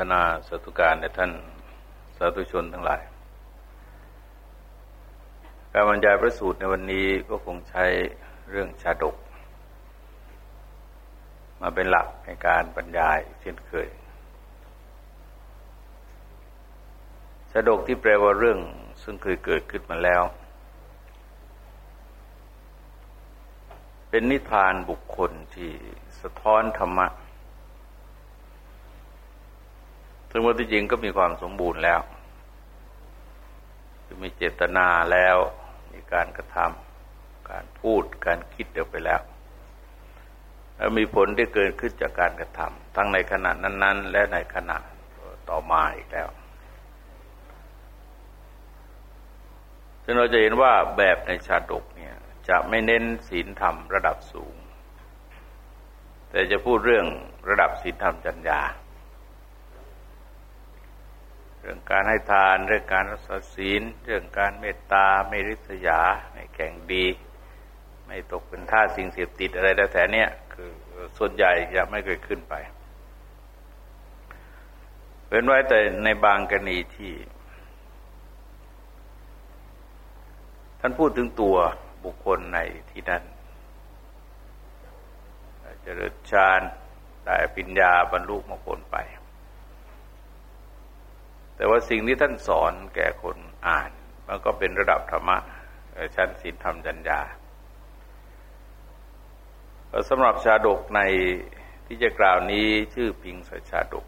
ทนาสาธุการในท่านสาธุชนทั้งหลาย การบรรยายพระสูตรในวันนี้ก็คงใช้เรื่องชาดก มาเป็นหลักในการบรรยายเช่นเคย ชาดกที่แปลว่าเรื่องซึ่งเคยเกิดขึ้นมาแล้ว เป็นนิทานบุคคลที่สะท้อนธรรมะ ซึ่งว่าที่จริงก็มีความสมบูรณ์แล้วคือมีเจตนาแล้วมีการกระทำการพูดการคิดเดียวไปแล้วแล้วมีผลที่เกิดขึ้นจากการกระทำทั้งในขณะนั้น ๆ และในขณะต่อมาอีกแล้วซึ่งเราจะเห็นว่าแบบในชาดกเนี่ยจะไม่เน้นศีลธรรมระดับสูง แต่จะพูดเรื่องระดับศีลธรรมจัญญา รื่องการให้ทานเรื่องการรักษาศีล เรื่องการเมตตาไม่ริษยาไม่แข่งดี ไม่ตกเป็นท่าสิ่งเสพติดอะไรแต่แต่เนี้ยคือส่วนใหญ่จะไม่เคยขึ้นไปเป็นไว้แต่ในบางกรณีที่ ท่านพูดถึงตัวบุคคลในที่นั้นเจริญฌานได้ปัญญาบรรลุมรรคผลไป แต่ว่าสิ่งที่ท่านสอนแก่คนอ่าน มันก็เป็นระดับธรรมะชั้นศีลธรรมจัญญาสำหรับชาดกในที่จะกล่าวนี้ชื่อพิงสชาดก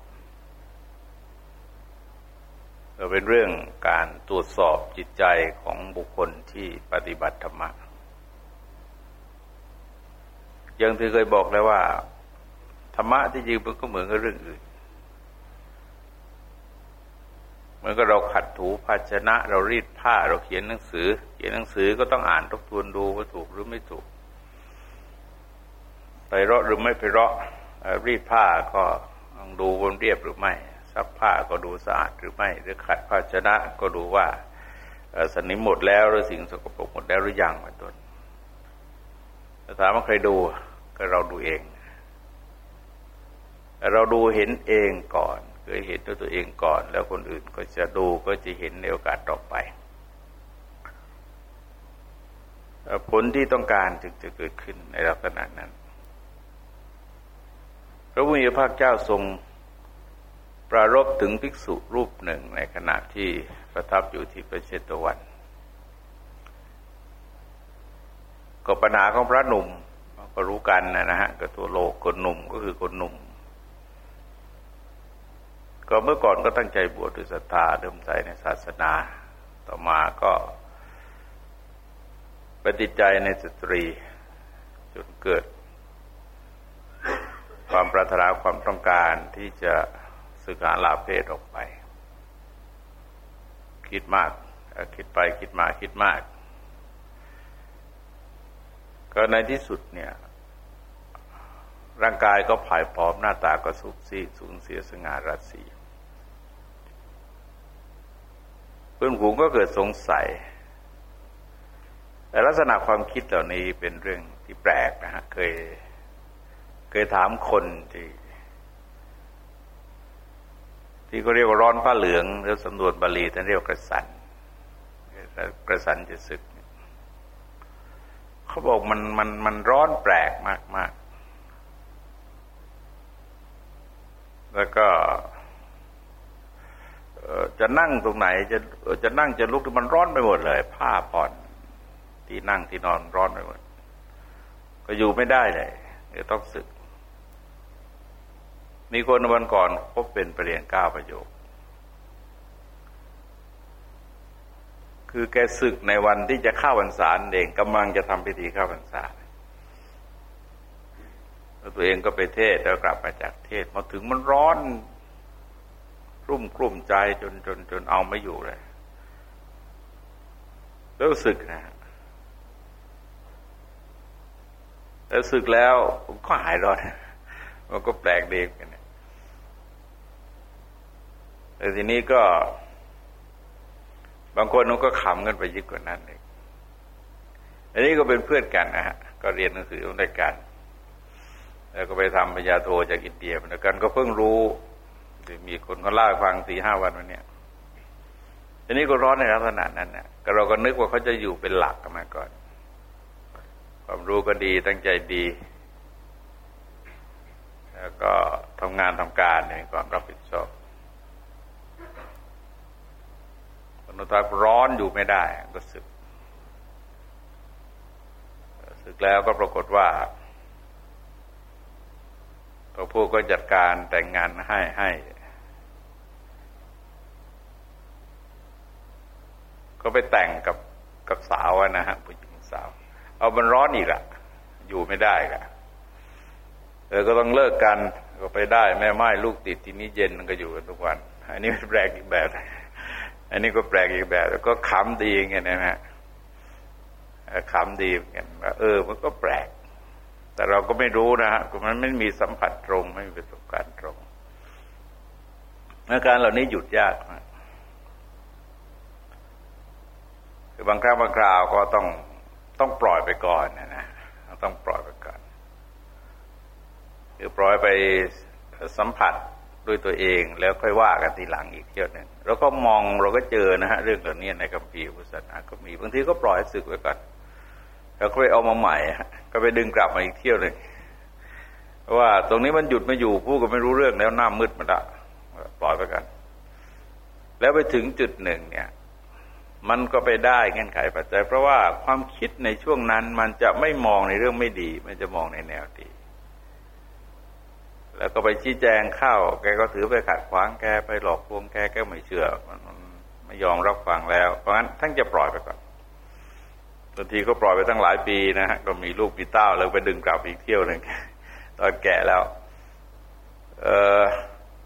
เป็นเรื่องการตรวจสอบจิตใจของบุคคลที่ปฏิบัติธรรมะอย่างที่เคยบอกแล้วว่า ธรรมะที่จริงมันก็เหมือนกับเรื่องอื่น เหมือนกับเราขัดถูภาชนะ เรารีดผ้าเราเขียนหนังสือ เขียนหนังสือก็ต้องอ่านทบทวนดูว่าถูกหรือไม่ถูก ไปเราะหรือไม่ไปเราะรีดผ้าก็ต้องดูวนเรียบหรือไม่ซักผ้าก็ดูสะอาดหรือไม่ หรือขัดภาชนะก็ดูว่าสนิมหมดแล้วหรือสิ่งสกปรกหมดแล้วหรือยังเป็นต้นถามว่าใครดูก็เราดูเอง เราดูเห็นเองก่อน ยเห็นด้วยตัวเองก่อน แล้วคนอื่นก็จะดูก็จะเห็นในโอกาสต่อไป ผลที่ต้องการจึงจะเกิดขึ้นในลักษณะนั้น พระพุทธภาคเจ้าทรงปรารบถึงภิกษุรูปหนึ่งในขณะที่ประทับอยู่ที่ประเชตวันก็ปัญหาของพระหนุ่มก็รู้กันนะฮะก็ตัวโลกคนหนุ่มก็คือคนหนุ่ม ก็เมื่อก่อนก็ตั้งใจบวชด้วยศรัทธาเริ่มใจในศาสนา ต่อมาก็ปฏิใจในสตรีจนเกิด ความปรารถนาความต้องการที่จะสึกหาลาเพศออกไป คิดมาก คิดไปคิดมาคิดมาก ก็ในที่สุดเนี่ย ร่างกายก็ผายผอมหน้าตาก็สุกซีสูญเสียสง่าราศี พื่อนฝูงก็เกิดสงสัย แต่ลักษณะความคิดเหล่านี้เป็นเรื่องที่แปลกนะฮะ เคย เคยถามคนที่ ที่เขาเรียกว่าร้อนผ้าเหลืองหรือสำนวนบาลีท่านเรียกกระสันกระสันจะสึก เขาบอกมันมันมันร้อนแปลกมากมากแล้วก็ จะนั่งตรงไหนจะจะนั่งจะลุกมันร้อนไปหมดเลย ผ้าผ่อน ที่นั่งที่นอนร้อนไปหมด ก็อยู่ไม่ได้เลยต้องสึก มีคนวันก่อนพบเป็นประเรียนก้าประโยค คือแกศึกในวันที่จะเข้าพรรษาเองกำลังจะทำพิธีเข้าพรรษาแล้วตัวเองก็ไปเทศแล้วกลับมาจากเทศมาถึงมันร้อน รุ่มกลุ่มใจจนจนจนเอาไม่อยู่เลยรู้สึกนะแล้วสึกแล้วผมก็หายร้อนมันก็แปลกเด็กกันแต่ทีนี้ก็ บางคนนก็ขำกันไปยิ่งกว่านั้นเลยอันนี้ก็เป็นเพื่อนกันนะฮะ ก็เรียนหนังสือด้วยกัน แล้วก็ไปทำปริญญาโทจากอินเดียเหมือนกัน ก็เพิ่งรู้ มีคนเขาเล่าฟังสี่ห้าวันวันนี้ทีนี้ก็ร้อนในลักษณะนั้นนะก็เราก็นึกว่าเขาจะอยู่เป็นหลักกันมาก่อน ความรู้ก็ดีตั้งใจดี แล้วก็ทำงานทำการในความรับผิดชอบคนตาร้อนอยู่ไม่ได้ ก็สึก สึกแล้วก็ปรากฏว่า พระผู้ก็จัดการแต่งงานให้ให้ ก็ไปแต่งกับกับสาวนะฮะผู้หญิงสาว เอามันร้อนอีกอะอยู่ไม่ได้ละเออก็ต้องเลิกกันก็ไปได้ แม่ไม้ลูกติดทีนี้เย็นก็อยู่กันทุกวัน อันนี้แปลกอีกแบบ อันนี้ก็แปลกอีกแบบ แล้วก็ขำดีอย่างเงี้ยนะฮะขำดีเหมือนกันว่าเออ มันก็แปลก แต่เราก็ไม่รู้นะฮะมันไม่มีสัมผัสตรง ไม่มีประสบการณ์ตรงอาการเหล่านี้หยุดยากคือบางครั้งบางคราวก็ต้องต้องปล่อยไปก่อนนะนะต้องปล่อยไปก่อนคือปล่อยไปสัมผัสด้วยตัวเองแล้วค่อยว่ากันทีหลังอีกเที่ยวหนึ่งเราก็มองเราก็เจอนะฮะเรื่องเหล่านี้ในคัมภีร์พุทธศาสนาก็มีบางทีก็ปล่อยสึกไว้ก่อน แล้วก็ไปเอามาใหม่ ก็ไปดึงกลับมาอีกเที่ยวหนึ่งเพราะว่าตรงนี้มันหยุดไม่อยู่ผู้ก็ไม่รู้เรื่องแล้วหน้ามืดมาละปล่อยไปกัน แล้วไปถึงจุดหนึ่งเนี่ย มันก็ไปได้เงื่อนไขปัจจัย เพราะว่าความคิดในช่วงนั้นมันจะไม่มองในเรื่องไม่ดี มันจะมองในแนวดีแล้วก็ไปชี้แจงเข้า แกก็ถือไปขัดขวางแกไปหลอกลวงแกแกไม่เชื่อ มันไม่ยอมรับฟังแล้ว เพราะงั้นท่านจะปล่อยไปก่อน บางทีก็ปล่อยไปตั้งหลายปีนะฮะก็มีลูกมีเต้าแล้วไปดึงกลับอีกเที่ยวหนึ่งตอนแก่แล้ว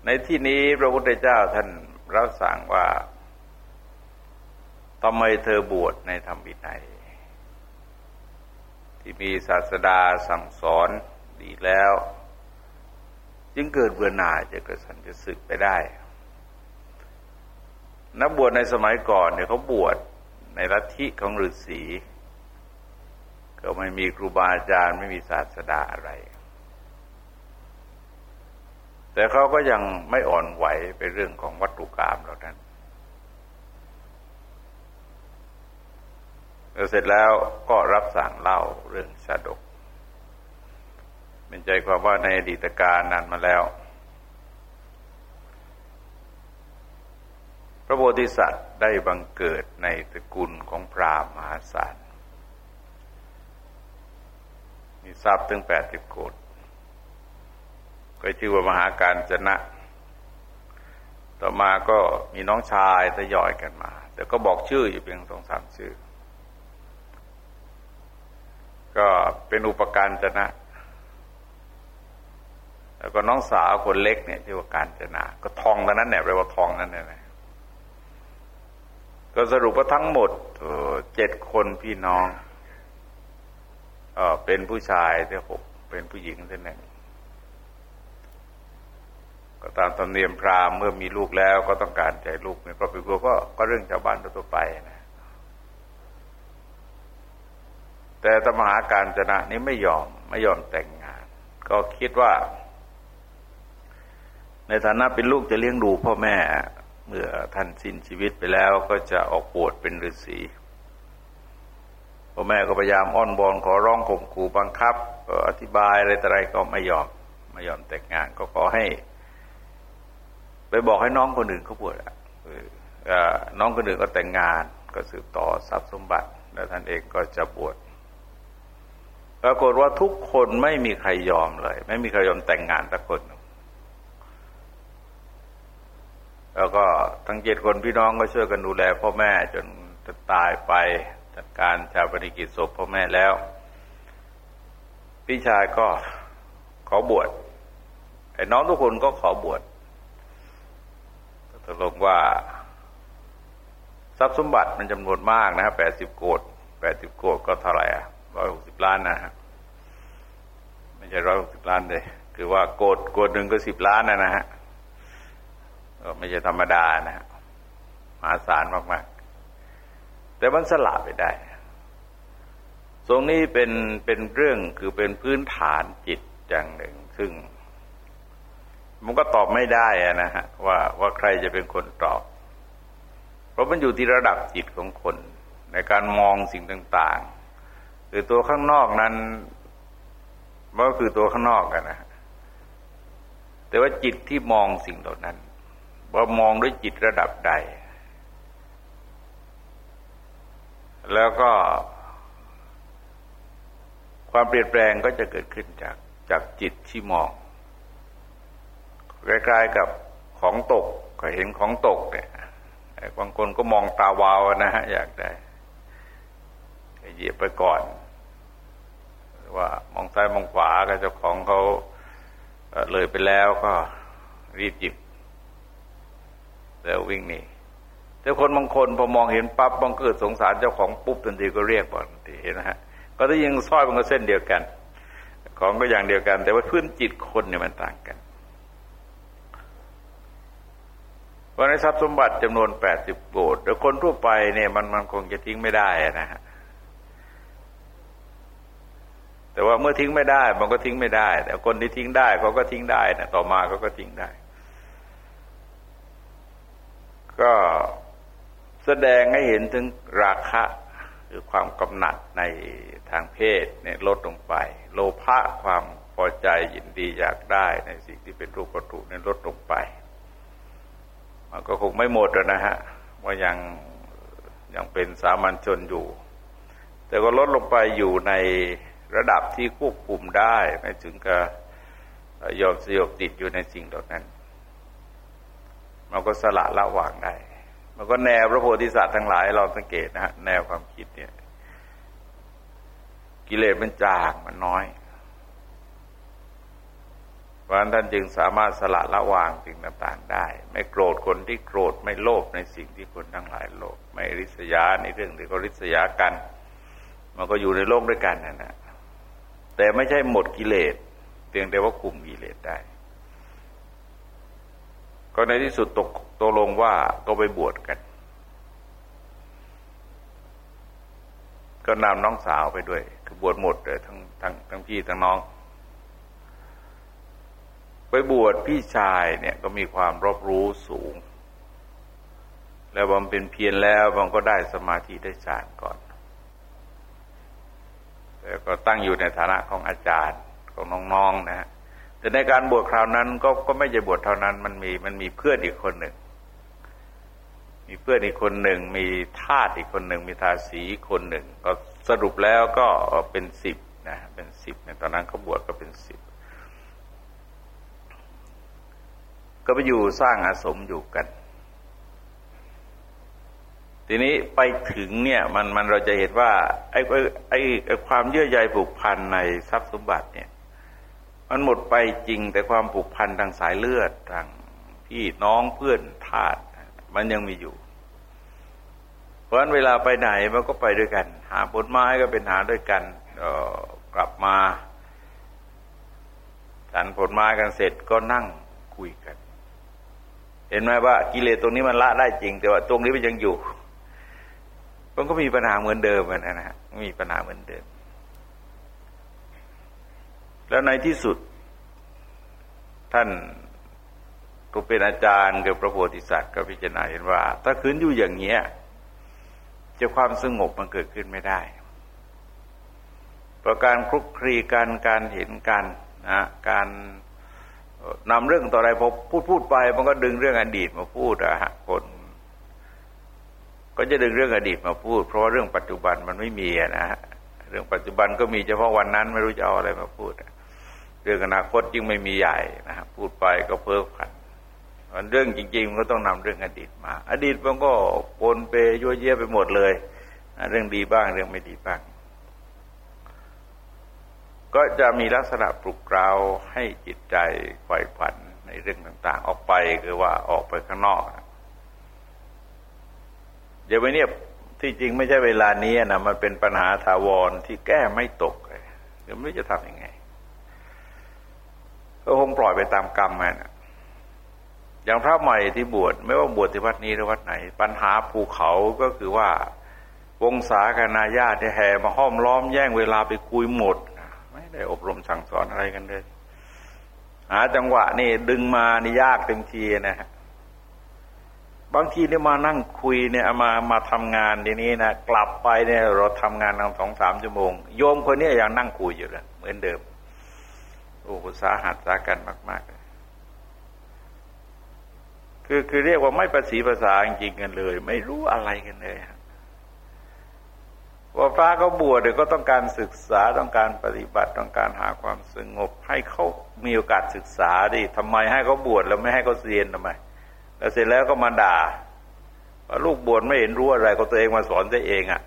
ในที่นี้พระพุทธเจ้าท่านรับสั่งว่าทำไมเธอบวชในธรรมวินัย ที่มีศาสดาสั่งสอนดีแล้ว จึงเกิดเบื่อหน่ายจะเกิดสันจะสึกไปได้ นักบวชในสมัยก่อนเนี่ยเขาบวชในลัทธิของฤาษี ก็ไม่มีครูบาอาจารย์ไม่มีศาสดาอะไร แต่เขาก็ยังไม่อ่อนไหวไปเรื่องของวัตถุกรรมเหล่านั้นเสร็จแล้วก็รับสั่งเล่าเรื่องชาดก เป็นใจความว่าในอดีตการนานมาแล้ว พระโพธิสัตว์ได้บังเกิดในตระกูลของพราหมณ์มหาศาล มีทรัพย์ถึงแปดสิบโกดก็ชื่อว่ามหาการจนะ ต่อมาก็มีน้องชายทยอยกันมา แต่ก็บอกชื่ออยู่เพียงสองสามชื่อ ก็เป็นอุปการจนะ แล้วก็น้องสาวคนเล็กเนี่ยที่อว่าการจนะ ก็ทองตอนนั้นเนี่ยแปลว่าทองนั่นเนี่ยก็สรุปว่าทั้งหมดเจ็ดคนพี่น้อง เป็นผู้ชายที่หกเป็นผู้หญิงที่หนึ่งก็ตามธรรมเนียมพราหมณ์เมื่อมีลูกแล้วก็ต้องการใจลูกในพระปิโกก็ก็เรื่องชาวบ้านทั่วไปนะ แต่ตมหาการจนะนี้ไม่ยอมไม่ยอมแต่งงาน ก็คิดว่า ในฐานะเป็นลูกจะเลี้ยงดูพ่อแม่ เมื่อท่านสิ้นชีวิตไปแล้วก็จะออกบวชเป็นฤาษี พ่อแม่ก็พยายามอ้อนบอนขอร้องข่มขู่บังคับก็อธิบายอะไรแต่ไรก็ไม่ยอมไม่ยอมแต่งงาน ก็ขอให้ ไปบอกให้น้องคนอื่นเขาบวชน้องคนอื่นก็แต่งงาน ก็สืบต่อทรัพย์สมบัติ แล้วท่านเองก็จะบวชปรากฏว่าทุกคนไม่มีใครยอมเลย ไม่มีใครยอมแต่งงานสักคนแล้วก็ทั้งเจ็ดคนพี่น้องก็ช่วยกันดูแลพ่อแม่จนจะตายไป จัดการชาวปฏิกิจศพพ่อแม่แล้ว พี่ชายก็ขอบวชไอ้น้องทุกคนก็ขอบวชตกลงว่าทรัพย์สมบัติมันจำนวนมากนะฮะแปดสิบโกดแปดสิบโกดก็เท่าไหร่อะร้อยหกสิบล้านนะฮะไม่ใช่ร้อยหกสิบล้านเลยคือว่าโกดโกดหนึ่งก็สิบล้านนะนะฮะก็ไม่ใช่ธรรมดานะฮะมหาศาลมากๆ แต่มันสละไปได้ ตรงนี้เป็นเป็นเรื่องคือเป็นพื้นฐานจิตอย่างหนึ่ง ซึ่ง มันก็ตอบไม่ได้นะฮะว่าว่าใครจะเป็นคนตอบ เพราะมันอยู่ที่ระดับจิตของคน ในการมองสิ่งต่างๆคือตัวข้างนอกนั้นมันก็คือตัวข้างนอกกันนะแต่ว่าจิตที่มองสิ่งเหล่านั้น ว่ามองด้วยจิตระดับใด แล้วก็ ความเปลี่ยนแปลงก็จะเกิดขึ้นจากจากจิตที่มองใกล้ๆกับของตกก็เห็นของตกเนี่ยบางคนก็มองตาวาวนะฮะอยากได้เหยียบไปก่อนว่ามองซ้ายมองขวาก็เจ้าของเขาเลยไปแล้วก็รีบจิบ แล้ววิ่งหนี แต่คนบางคนพอมองเห็นปั๊บบางเกิดสงสารเจ้าของปุ๊บทันทีก็เรียกบอกทันทีเห็นไหมฮะก็ถ้ายิงสร้อยมันก็เส้นเดียวกัน ของก็อย่างเดียวกัน แต่ว่าพื้นจิตคนเนี่ยมันต่างกันวันในทรัพย์สมบัติจำนวนแปดสิบโกดแต่คนทั่วไปเนี่ยมันมันคงจะทิ้งไม่ได้นะฮะแต่ว่าเมื่อทิ้งไม่ได้ มันก็ทิ้งไม่ได้ แต่คนที่ทิ้งได้เขาก็ทิ้งได้นะต่อมาเขาก็ทิ้งได้ ก็ แสดงให้เห็นถึงราคะคือความกำหนัดในทางเพศเนี่ยลดลงไป โลภะความพอใจยินดีอยากได้ในสิ่งที่เป็นรูปวัตถุเนี่ยลดลงไป มันก็คงไม่หมดนะฮะว่ายังยังเป็นสามัญชนอยู่ แต่ก็ลดลงไปอยู่ในระดับที่ควบคุมได้ไม่ถึงกับยอมสยบติดอยู่ในสิ่งเหล่านั้น มันก็สละละวางได้ มันก็แนวพระโพธิสัตว์ทั้งหลายเราสังเกตนะฮะแนวความคิดเนี่ย กิเลสมันจางมันน้อยเพราะฉะนั้นท่านจึงสามารถสละละวางสิ่งต่างๆได้ ไม่โกรธคนที่โกรธไม่โลภในสิ่งที่คนทั้งหลายโลภไม่ริษยาในเรื่องที่เขาริษยากัน มันก็อยู่ในโลกด้วยกันนะนะแต่ไม่ใช่หมดกิเลสเพียงแต่ว่าคุมกิเลสได้ ก็ในที่สุดตกตกลงว่าก็ไปบวชกัน ก็นำน้องสาวไปด้วย คือบวชหมดเลยทั้งทั้งทั้งพี่ทั้งน้อง ไปบวชพี่ชายเนี่ยก็มีความรอบรู้สูง แล้วบำเป็นเพียรแล้วมันก็ได้สมาธิได้ฌานก่อนแล้วก็ตั้งอยู่ในฐานะของอาจารย์ของน้องๆนะฮะ แต่ในการบวชคราวนั้นก็ก็ไม่ใช่บวชเท่านั้น มันมีมันมีเพื่อนอีกคนหนึ่ง มีเพื่อนอีกคนหนึ่ง มีทาสอีกคนหนึ่ง มีทาสีคนหนึ่ง ก็สรุปแล้วก็เป็นสิบนะเป็นสิบในตอนนั้นเขาบวชก็เป็นสิบก็ไปอยู่สร้างอาสมอยู่กัน ทีนี้ไปถึงเนี่ยมันมันเราจะเห็นว่าไอ้ไอ้ไอ้ความเยื่อใยผูกพันในทรัพย์สมบัติเนี่ย มันหมดไปจริงแต่ความผูกพันทางสายเลือดทางพี่น้องเพื่อนทาสมันยังมีอยู่ เพราะฉะนั้นเวลาไปไหนมันก็ไปด้วยกัน หาผลไม้ก็เป็นหาด้วยกันกลับมาฉันผลไม้กันเสร็จก็นั่งคุยกัน เห็นไหมว่ากิเลสตรงนี้มันละได้จริง แต่ว่าตรงนี้มันยังอยู่มันก็มีปัญหาเหมือนเดิมนะฮะมีปัญหาเหมือนเดิม แล้วในที่สุด ท่านก็เป็นอาจารย์กับพระโพธิสัตว์ก็พิจารณาเห็นว่า ถ้าคืนอยู่อย่างเงี้ยจะความสงบมันเกิดขึ้นไม่ได้ประการคลุกคลีกันการเห็นกันนะการนำเรื่องต่ออะไรพอพูดพูดไป มันก็ดึงเรื่องอดีตมาพูดอะฮะคน ก็จะดึงเรื่องอดีตมาพูด เพราะว่าเรื่องปัจจุบันมันไม่มีนะฮะเรื่องปัจจุบันก็มีเฉพาะวันนั้นไม่รู้จะเอาอะไรมาพูด เรื่องอนาคตยิ่งไม่มีใหญ่นะฮะพูดไปก็เพ้อฝันเรื่องจริงๆมันก็ต้องนำเรื่องอดีตมา อดีตมันก็ปนเปยั่วเยี่ยไปหมดเลย เรื่องดีบ้างเรื่องไม่ดีบ้าง ก็จะมีลักษณะปลุกเราให้จิตใจไขว่ฝันในเรื่องต่างๆ ออกไปคือว่าออกไปข้างนอกเดี๋ยวไปเนี่ยที่จริงไม่ใช่เวลานี้นะมันเป็นปัญหาถาวรที่แก้ไม่ตกเลยเดี๋ยวไม่จะทำยังไง ก็คงปล่อยไปตามกรรมมันอย่างพระใหม่ที่บวชไม่ว่าบวชที่วัดนี้หรือวัดไหน ปัญหาภูเขาก็คือว่าวงศาคณาญาติแห่มาห้อมล้อมแย่งเวลาไปคุยหมด ไม่ได้อบรมสั่งสอนอะไรกันเลยหาจังหวะนี่ดึงมานี่ยากเต็มทีนะฮะบางทีเนี่ยมานั่งคุยเนี่ยมามาทำงานทีนี้นะกลับไปเนี่ยเราทำงานตั้งสองสามชั่วโมง โยมคนนี้ยังนั่งคุยอยู่เลยเหมือนเดิม โอ้โหสาหัสสากันมาก ๆ เลยคือคือเรียกว่าไม่ประสีภาษาจริงกันเลย ไม่รู้อะไรกันเลยว่าพระเขาบวชเดี๋ยก็ต้องการศึกษาต้องการปฏิบัติต้องการหาความสงบ ให้เขามีโอกาสศึกษาดิทำไมให้เขาบวชแล้วไม่ให้เขาเรียนทำไม แล้วเสร็จแล้วก็มาด่าว่าลูกบวชไม่เห็นรู้อะไรก็ตัวเองมาสอนตัวเองอะ่ะ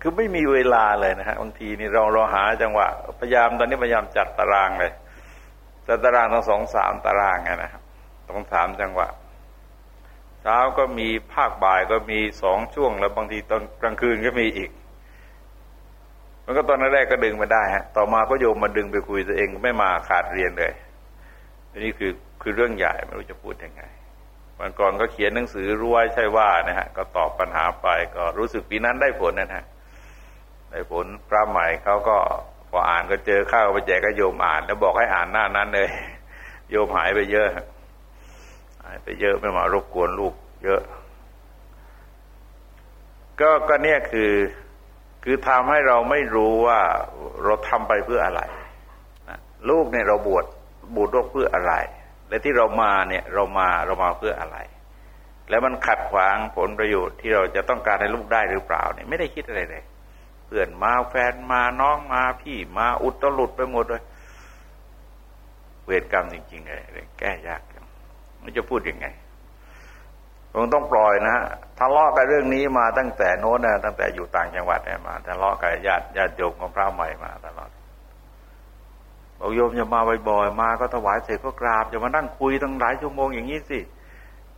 คือไม่มีเวลาเลยนะฮะบางทีนี่เราเราหาจังหวะพยายามตอนนี้พยายามจัดตารางเลยจัดตารางทั้งสองสามตารางนะครับต้องสามจังหวะเช้าก็มีภาคบ่ายก็มีสองช่วง แล้วบางทีตอนกลางคืนก็มีอีก มันก็ตอนแรกก็ดึงมาได้ฮะต่อมาก็โยมมาดึงไปคุยตัวเองไม่มาขาดเรียนเลยนนี้คือคือเรื่องใหญ่ไม่รู้จะพูดยังไงวันก่อนก็เขียนหนังสือรู้ไว้ใช่ว่านะฮะก็ตอบปัญหาไปก็รู้สึกปีนั้นได้ผลนะฮะ ได้ผลพระใหม่เขาก็พออ่านก็เจอข้าวไปแจกก็โยมอ่าน แล้วบอกให้อ่านหน้านั้นเลย โยมหายไปเยอะหายไปเยอะไม่มารบกวนลูก เยอะ ก็ก็เนี่ยคือคือทำให้เราไม่รู้ว่าเราทำไปเพื่ออะไรลูกเนี่ยเราบวชบวชเพื่ออะไร และที่เรามาเนี่ยเรามาเรามาเพื่ออะไร แล้วมันขัดขวางผลประโยชน์ที่เราจะต้องการให้ลูกได้หรือเปล่าเนี่ยไม่ได้คิดอะไรเลย เพื่อนมาแฟนมาน้องมาพี่มาอุตลุดไปหมดเลย เวรกรรมจริงๆเลยแก้ยากมันจะพูดยังไงคงต้องปล่อยนะฮะทะเลาะกันเรื่องนี้มาตั้งแต่โน้นนะตั้งแต่อยู่ต่างจังหวัดเนี่ยมาทะเลาะกับญาติญาติโยมของพระใหม่มาตลอดบอกโยมอย่ามาบ่อยๆมาก็ถวายเสร็จก็กราบอย่ามานั่งคุยตั้งหลายชั่วโมงอย่างนี้สิ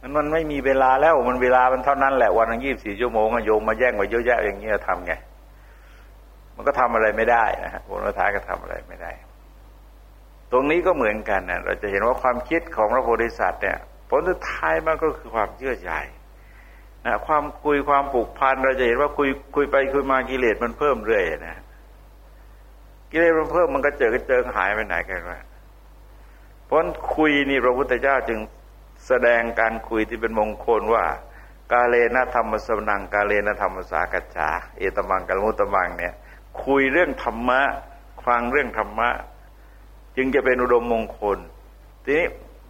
มันมันไม่มีเวลาแล้วมันเวลามันเท่านั้นแหละวันละยี่สิบสี่ชั่วโมงโยมมาแย่งไว้เยอะแยะอย่างเงี้ยทำไง มันก็ทำอะไรไม่ได้นะฮะผลท้ายก็ทำอะไรไม่ได้ ตรงนี้ก็เหมือนกันนะเราจะเห็นว่าความคิดของพระโพธิสัตว์เนี่ยผลสุดท้ายมันก็คือความเชื่อใจนะความคุยความผูกพันเราจะเห็นว่าคุยคุยไปคุยมากิเลสมันเพิ่มเรื่อยนะกิเลสมันเพิ่มมันก็เจอก็เจอหายไปไหนกันวะเพราะคุยนี่พระพุทธเจ้าจึงแสดงการคุยที่เป็นมงคลว่า กาเลนะธรรมสนังกาเลนะธรรมสากัจจาเอตมังกัลมุตมังเนี่ย คุยเรื่องธรรมะ ฟังเรื่องธรรมะ จึงจะเป็นอุดมมงคล ทีนี้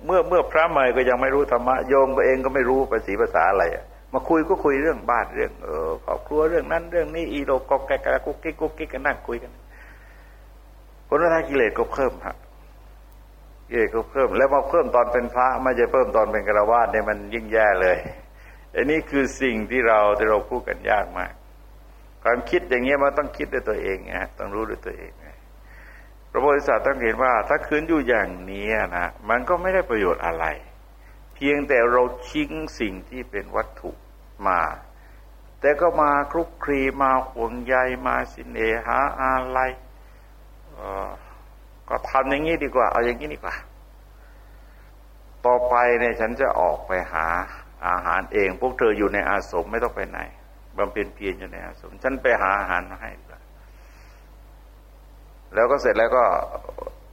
เมื่อเมื่อพระใหม่ก็ยังไม่รู้ธรรมะโยมก็เองก็ไม่รู้ภาษีภาษาอะไรมาคุยก็คุยเรื่องบ้านเรื่องเออครอบครัวเรื่องนั้น เรื่องนี้อีโลกอกแกกกุ๊กกิ๊กกุ๊กกิ๊กกันนั่งคุยกันผลท้ายกิเลสก็เพิ่มฮะกิเลสก็เพิ่ม แล้วมาเพิ่มตอนเป็นพระไม่ใช่เพิ่มตอนเป็นกระวาดเนี่ยมันยิ่งแย่เลยอันนี้คือสิ่งที่เราที่เราพูดกันยากมาก ความคิดอย่างเงี้ยมันต้องคิดด้วยตัวเองนะต้องรู้ด้วยตัวเองพระโพธิสัตว์ต้องเห็นว่า ถ้าคืนอยู่อย่างนี้นะมันก็ไม่ได้ประโยชน์อะไร เพียงแต่เราชิงสิ่งที่เป็นวัตถุมา แต่ก็มาคลุกคลีมาห่วงใยมาสินเนหาอะไรก็ทำอย่างนี้ดีกว่า เอาอย่างนี้ดีกว่า ต่อไปเนี่ยฉันจะออกไปหาอาหารเอง พวกเธออยู่ในอาสมไม่ต้องไปไหน บำเพ็ญเพียรอยู่ในอาสมฉันไปหาอาหารมาให้แล้วก็เสร็จแล้วก็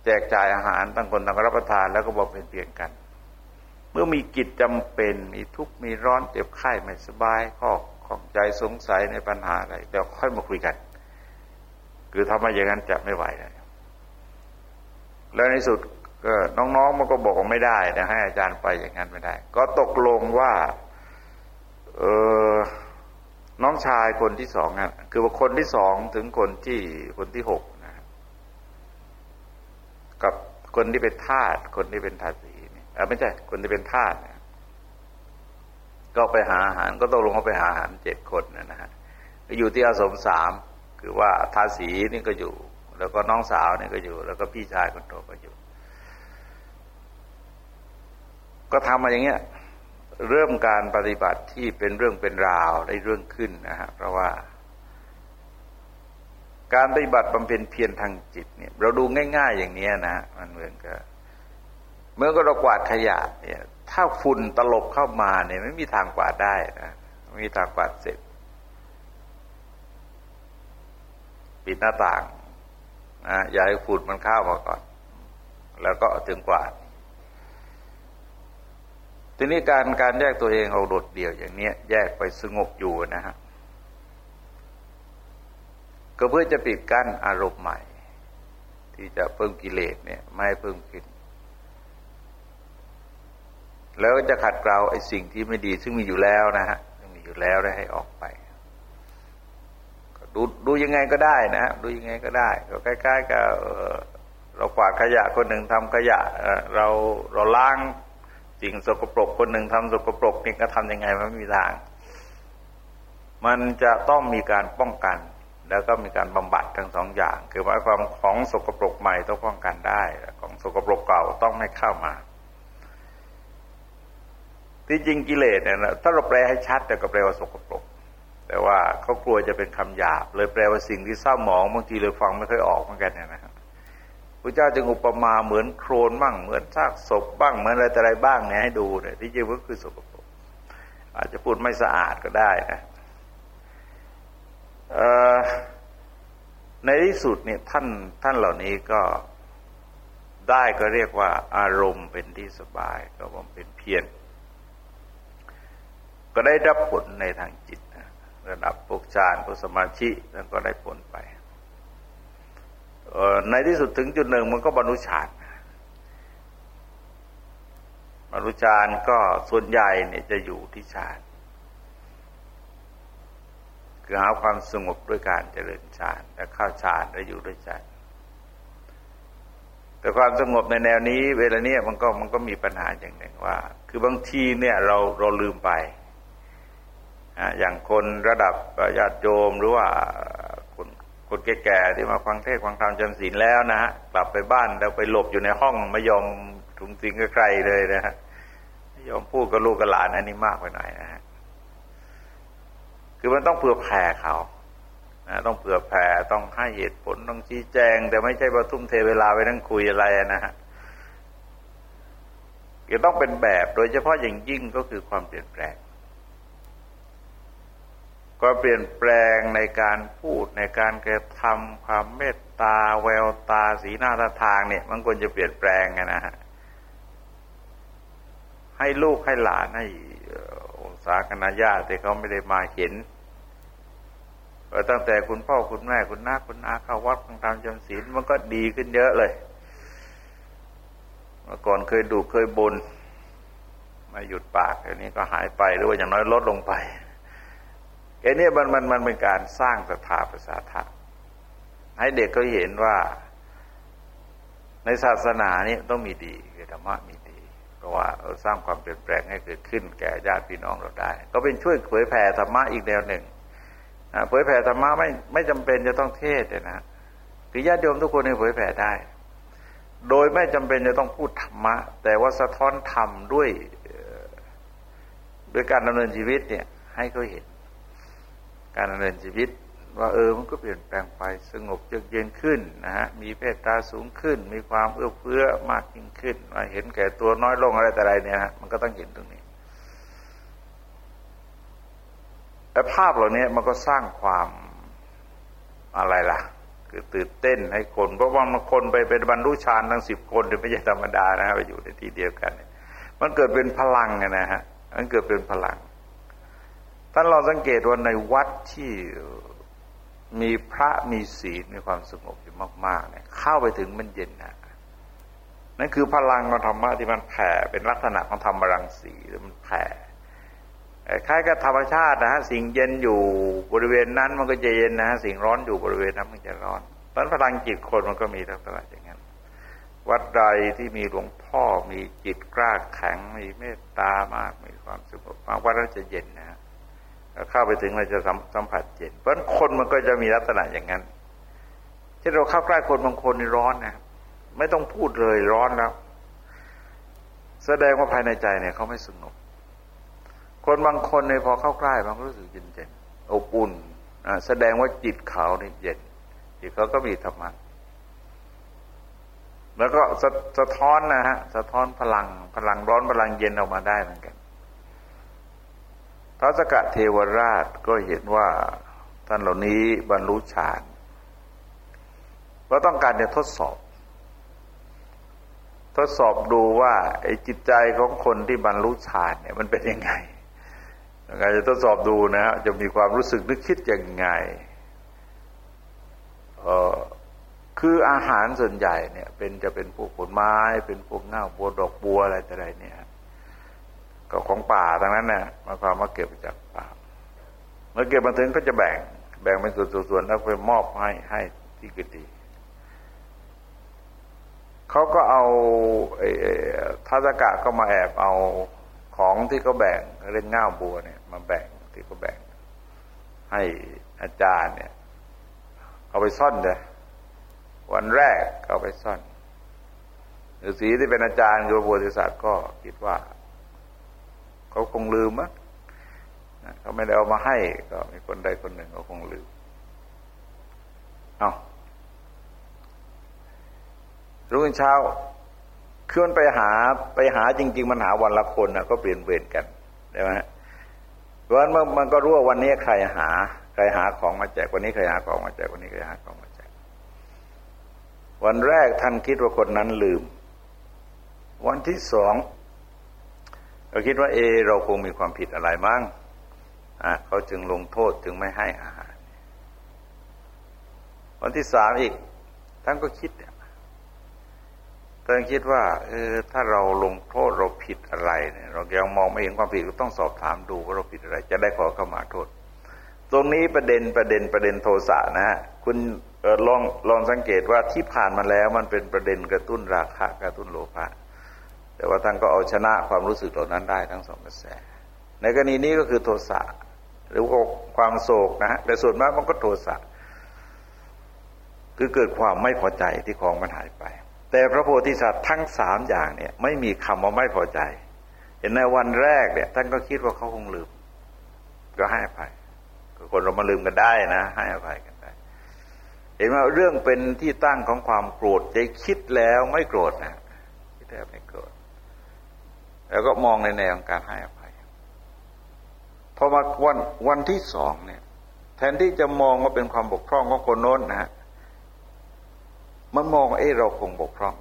แจกจ่ายอาหารตั้งคนต่างรับประทานแล้วก็บำเพ็ญเพียรกัน เมื่อมีกิจจำเป็นมีทุกข์มีร้อนเจ็บไข้ไม่สบายข้อของใจสงสัยในปัญหาอะไรเดี๋ยวค่อยมาคุยกัน คือทำมาอย่างนั้นจะไม่ไหวเลยแล้วในสุดก็น้องๆมันก็บอกว่าไม่ได้นะให้อาจารย์ไปอย่างนั้นไม่ได้ ก็ตกลงว่า เออ น้องชายคนที่สองอะคือว่าคนที่สองถึงคนที่คนที่หกนะกับคนที่เป็นทาสคนที่เป็นทาสีนี่ไม่ใช่คนที่เป็นทาสนะก็ไปหาอาหารก็ตกลงเขาไปหาอาหารเจ็ดคนนะฮะอยู่ที่อาสมสามคือว่าทาสีนี่ก็อยู่ แล้วก็น้องสาวนี่ก็อยู่ แล้วก็พี่ชายคนโตก็อยู่ ก็ทำมาอย่างเงี้ย เริ่มการปฏิบัติที่เป็นเรื่องเป็นราวได้เรื่องขึ้นนะฮะเพราะว่า การปฏิบัติบำเพ็ญเพียรทางจิตเนี่ย เราดูง่าย ๆ อย่างนี้นะมันเหมือนกับเมื่อก็เรากวาดขยะเนี่ย ถ้าฝุ่นตลบเข้ามาเนี่ยไม่มีทางกวาดได้นะไม่มีทางกวาดเสร็จ ปิดหน้าต่างนะอย่าให้ฝุ่นมันเข้ามาก่อน แล้วก็ถึงกว่า ทีนี้การการแยกตัวเองเราโดดเดี่ยวอย่างเนี้แยกไปสงบอยู่นะฮะก็เพื่อจะปิดกั้นอารมณ์ใหม่ ที่จะเพิ่มกิเลสเนี่ย ไม่ให้เพิ่มขึ้น แล้วจะขัดเกลาไอ้สิ่งที่ไม่ดี ซึ่งมีอยู่แล้วนะฮะมีอยู่แล้วได้ให้ออกไปดูดูยังไงก็ได้นะดูยังไงก็ได้ ก็ใกล้ๆกับเรากวาดขยะคนหนึ่งทำขยะ เราเราล้าง สิ่งสกปรกคนหนึ่งทำสกปรกนี่ก็ทำยังไงมันไม่มีทาง มันจะต้องมีการป้องกัน แล้วก็มีการบำบัดทั้งสองอย่าง คือหมายความของสกปรกใหม่ต้องป้องกันได้ ของสกปรกเก่าต้องไม่เข้ามา ที่จริงกิเลสเนี่ยถ้าเราแปลให้ชัดแต่ก็แปลว่าสกปรก แต่ว่าเขากลัวจะเป็นคำหยาบ เลยแปลว่าสิ่งที่เศร้าหมองบางทีเลยฟังไม่ค่อยออกเหมือนกันเนี่ยนะครับ ระเจ้าจึงอุปมาเหมือนโครนบ้างเหมือนซากศพบ้างเหมือนอะไรแต่อะไรบ้างเนี่ยให้ดูเนี่ยที่จริงก็คือสกปรกอาจจะพูดไม่สะอาดก็ได้นะในที่สุดเนี่ยท่านท่านเหล่านี้ก็ได้ก็เรียกว่าอารมณ์เป็นที่สบายก็ว่าเป็นเพียรก็ได้รับผลในทางจิต ระดับปกฌานปุสมาชิแล้วก็ได้ผลไป ในที่สุดถึงจุดหนึ่งมันก็บรรลุฌานบรรลุฌานก็ส่วนใหญ่เนี่ยจะอยู่ที่ฌานคือหาความสงบด้วยการเจริญฌานและเข้าฌานและอยู่ด้วยฌานแต่ความสงบในแนวนี้ เวลาเนี้ยมันก็มันก็มีปัญหาอย่างหนึ่งว่า คือบางทีเนี่ยเราเราลืมไป อย่างคนระดับญาติโยมหรือว่า คนแก่ๆที่มาฟังเทศฟังธรรมจำศีลแล้วนะฮะกลับไปบ้านแล้วไปหลบอยู่ในห้องไม่ยอมถุงสิงกับใครเลยนะฮะไม่ยอมพูดกับลูกกับหลานอันนี้มากไปหน่อยนะฮะคือมันต้องเผื่อแผ่เขานะต้องเผื่อแผ่ต้องให้เหตุผลต้องชี้แจง แต่ไม่ใช่ว่าทุ่มเทเวลาไปนั่งคุยอะไรนะฮะจะต้องเป็นแบบโดยเฉพาะอย่างยิ่งก็คือความเปลี่ยนแปลง ก็เปลี่ยนแปลงในการพูดในการกระทำความเมตตาแววตาสีหน้าท่าทางเนี่ย มันควรจะเปลี่ยนแปลงนะฮะให้ลูกให้หลานให้องศาคณะญาติเขาไม่ได้มาเห็นตั้งแต่คุณพ่อคุณแม่คุณน้าคุณอาเข้าวัดฟังธรรมจำศีลมันก็ดีขึ้นเยอะเลยเมื่อก่อนเคยดูเคยบนมาหยุดปากอันนี้ก็หายไปหรือว่าอย่างน้อยลดลงไป ไอ้นี่มันมันมันเป็นการสร้างศรัทธาประสาทะให้เด็กเขาเห็นว่า ในศาสนานี้ต้องมีดีคือธรรมะมีดี เพราะว่าเราสร้างความเปลี่ยนแปลงให้เกิดขึ้นแก่ญาติพี่น้องเราได้ ก็เป็นช่วยเผยแผ่ธรรมะอีกแนวหนึ่งเผยแผ่ธรรมะไม่ไม่จำเป็นจะต้องเทศนะคือญาติโยมทุกคนในเผยแผ่ได้ โดยไม่จำเป็นจะต้องพูดธรรมะ แต่ว่าสะท้อนธรรมด้วยด้วยการดำเนินชีวิตเนี่ย ให้เขาเห็น การดำเนินชีวิต ว่าเออมันก็เปลี่ยนแปลงไปสงบเยือกเย็นขึ้นนะฮะมีเพศตาสูงขึ้น มีความเอื้อเฟื้อมากยิ่งขึ้นมาเห็นแก่ตัวน้อยลงอะไรแต่ไรเนี่ยฮะมันก็ต้องเห็นตรงนี้แต่ภาพเหล่านี้มันก็สร้างความอะไรล่ะ คือตื่นเต้นให้คน เพราะว่ามันคนไปเป็นบรรลุฌานทั้งสิบคนไม่ใช่ธรรมดานะฮะไปอยู่ในที่เดียวกัน มันเกิดเป็นพลังนะฮะมันเกิดเป็นพลัง ท่านเราสังเกตว่าในวัดที่มีพระมีศีลมีความสงบอยู่มากๆเนี่ยเข้าไปถึงมันเย็นนะนั่นคือพลังของธรรมะที่มันแผ่เป็นลักษณะของธรรมรังสีมันแผ่คล้ายกับธรรมชาตินะฮะสิ่งเย็นอยู่บริเวณนั้นมันก็จะเย็นนะฮะสิ่งร้อนอยู่บริเวณนั้นมันจะร้อนเพราะพลังจิตคนมันก็มีลักษณะอย่างนั้นวัดใดที่มีหลวงพ่อมีจิตกล้าแข็งมีเมตตามากมีความสงบมากวัดนั้นจะเย็นนะ เข้าไปถึงเราจะสัมผัสเย็นเพราะคนมันก็จะมีลักษณะอย่างนั้นเช่นเราเข้าใกล้คนบางคนนี่ร้อนนะไม่ต้องพูดเลยร้อนแล้ว แสดงว่าภายในใจเนี่ยเขาไม่สงบคนบางคนในพอเข้าใกล้บางรู้สึกเย็นเย็นอบอุ่นแสดงว่าจิตเขาเนี่ยเย็นจิตเขาก็มีธรรมะแล้วก็สะสะท้อนนะฮะสะท้อนพลังพลังร้อนพลังเย็นออกมาได้เหมือนกัน พระสกะเทวราชก็เห็นว่าท่านเหล่านี้บรรลุฌานเราต้องการจะทดสอบ ทดสอบดูว่าไอ้จิตใจของคนที่บรรลุฌานเนี่ยมันเป็นยังไงยังไงจะทดสอบดูนะฮะจะมีความรู้สึกนึกคิดยังไงเออคืออาหารส่วนใหญ่เนี่ย เป็นจะเป็นพวกผลไม้ เป็นพวกเง่าบัวดอกบัวอะไรแต่ไรเนี่ย ก็ของป่าทั้งนั้นนะมาความมาเก็บจากป่า เมื่อเก็บมาถึงก็จะแบ่ง แบ่งเป็นส่วนๆแล้วไปมอบให้ให้ที่กดีเขาก็เอาทัศกะก็มาแอบเอาของที่เขาแบ่งเรื่องง่าบัวเนี่ย มาแบ่งที่เขาแบ่ง ให้อาจารย์เนี่ย เอาไปซ่อนเลยวันแรกเอาไปซ่อนฤาษีที่เป็นอาจารย์อยู่บริษัทก็คิดว่า เขาคงลืมมั้งเขาไม่ได้เอามาให้ ก็มีคนใดคนหนึ่งเขาคงลืม เอารุ่งเช้าเคลื่อนไปหาไปหาจริง ๆ มันหาวันละคนนะก็เปลี่ยนเวรกันใช่ไหมเพราะฉะนั้นมันก็รู้ว่าวันนี้ใครหา ใครหาของมาแจกวันนี้ใครหาของมาแจกวันนี้ใครหาของมาแจกวันแรกท่านคิดว่าคนนั้นลืม วันที่สอง เราคิดว่าเอ เราคงมีความผิดอะไรมั้งอะเขาจึงลงโทษจึงไม่ให้อาหาร วันที่สามอีกท่านก็คิดเนี่ยท่านคิดว่าเออถ้าเราลงโทษเราผิดอะไรเนี่ยเรายังมองไม่เห็นความผิดก็ต้องสอบถามดูว่าเราผิดอะไร จะได้ขอเข้ามาโทษ ตรงนี้ประเด็นประเด็นประเด็นโทสะนะฮะคุณลองลองสังเกตว่าที่ผ่านมาแล้วมันเป็นประเด็นกระตุ้นราคะกระตุ้นโลภะ แต่ว่าท่านก็เอาชนะความรู้สึกเหล่านั้นได้ทั้งสองกระแส ในกรณีนี้ก็คือโทสะหรือว่าความโศกนะฮะแต่ส่วนมากมันก็โทสะคือเกิดความไม่พอใจที่ของมันหายไป แต่พระโพธิสัตว์ทั้งสามอย่างเนี่ย ไม่มีคำว่าไม่พอใจ เห็นในวันแรกเนี่ย ท่านก็คิดว่าเขาคงลืม ก็ให้อภัยคนเรามาลืมกันได้นะ ให้อภัยกันได้ เห็นว่าเรื่องเป็นที่ตั้งของความโกรธใจคิดแล้วไม่โกรธนะคิดแล้วไม่โกรธ แล้วก็มองในแนวของการให้อภัยพอมาวันวันที่สองเนี่ย แทนที่จะมองว่าเป็นความบกพร่องของคนโน้นนะฮะมันมองเอ้เราคงบกพร่อง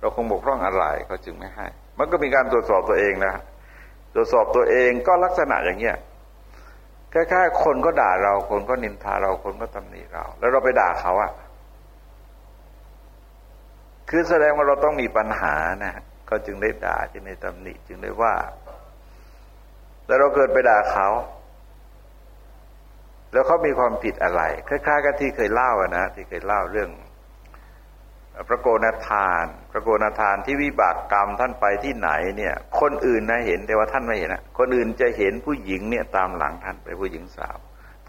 เราคงบกพร่องอะไรเขาจึงไม่ให้ มันก็มีการตรวจสอบตัวเองนะตรวจสอบตัวเองก็ลักษณะอย่างเงี้ยแค่ๆคนก็ด่าเราคนก็นินทาเราคนก็ตำหนิเรา แล้วเราไปด่าเขาอะคือแสดงว่าเราต้องมีปัญหานะ เขาจึงได้ด่าจึงได้ตำหนิจึงได้ว่าแต่เราเกิดไปด่าเขา แล้วเขามีความผิดอะไร คล้ายๆกับที่เคยเล่าอะนะที่เคยเล่าเรื่องพระโกนทาน พระโกนทานที่วิบากกรรมท่านไปที่ไหนเนี่ย คนอื่นนะเห็นแต่ว่าท่านไม่เห็นนะคนอื่นจะเห็นผู้หญิงเนี่ย ตามหลังท่านไปผู้หญิงสาว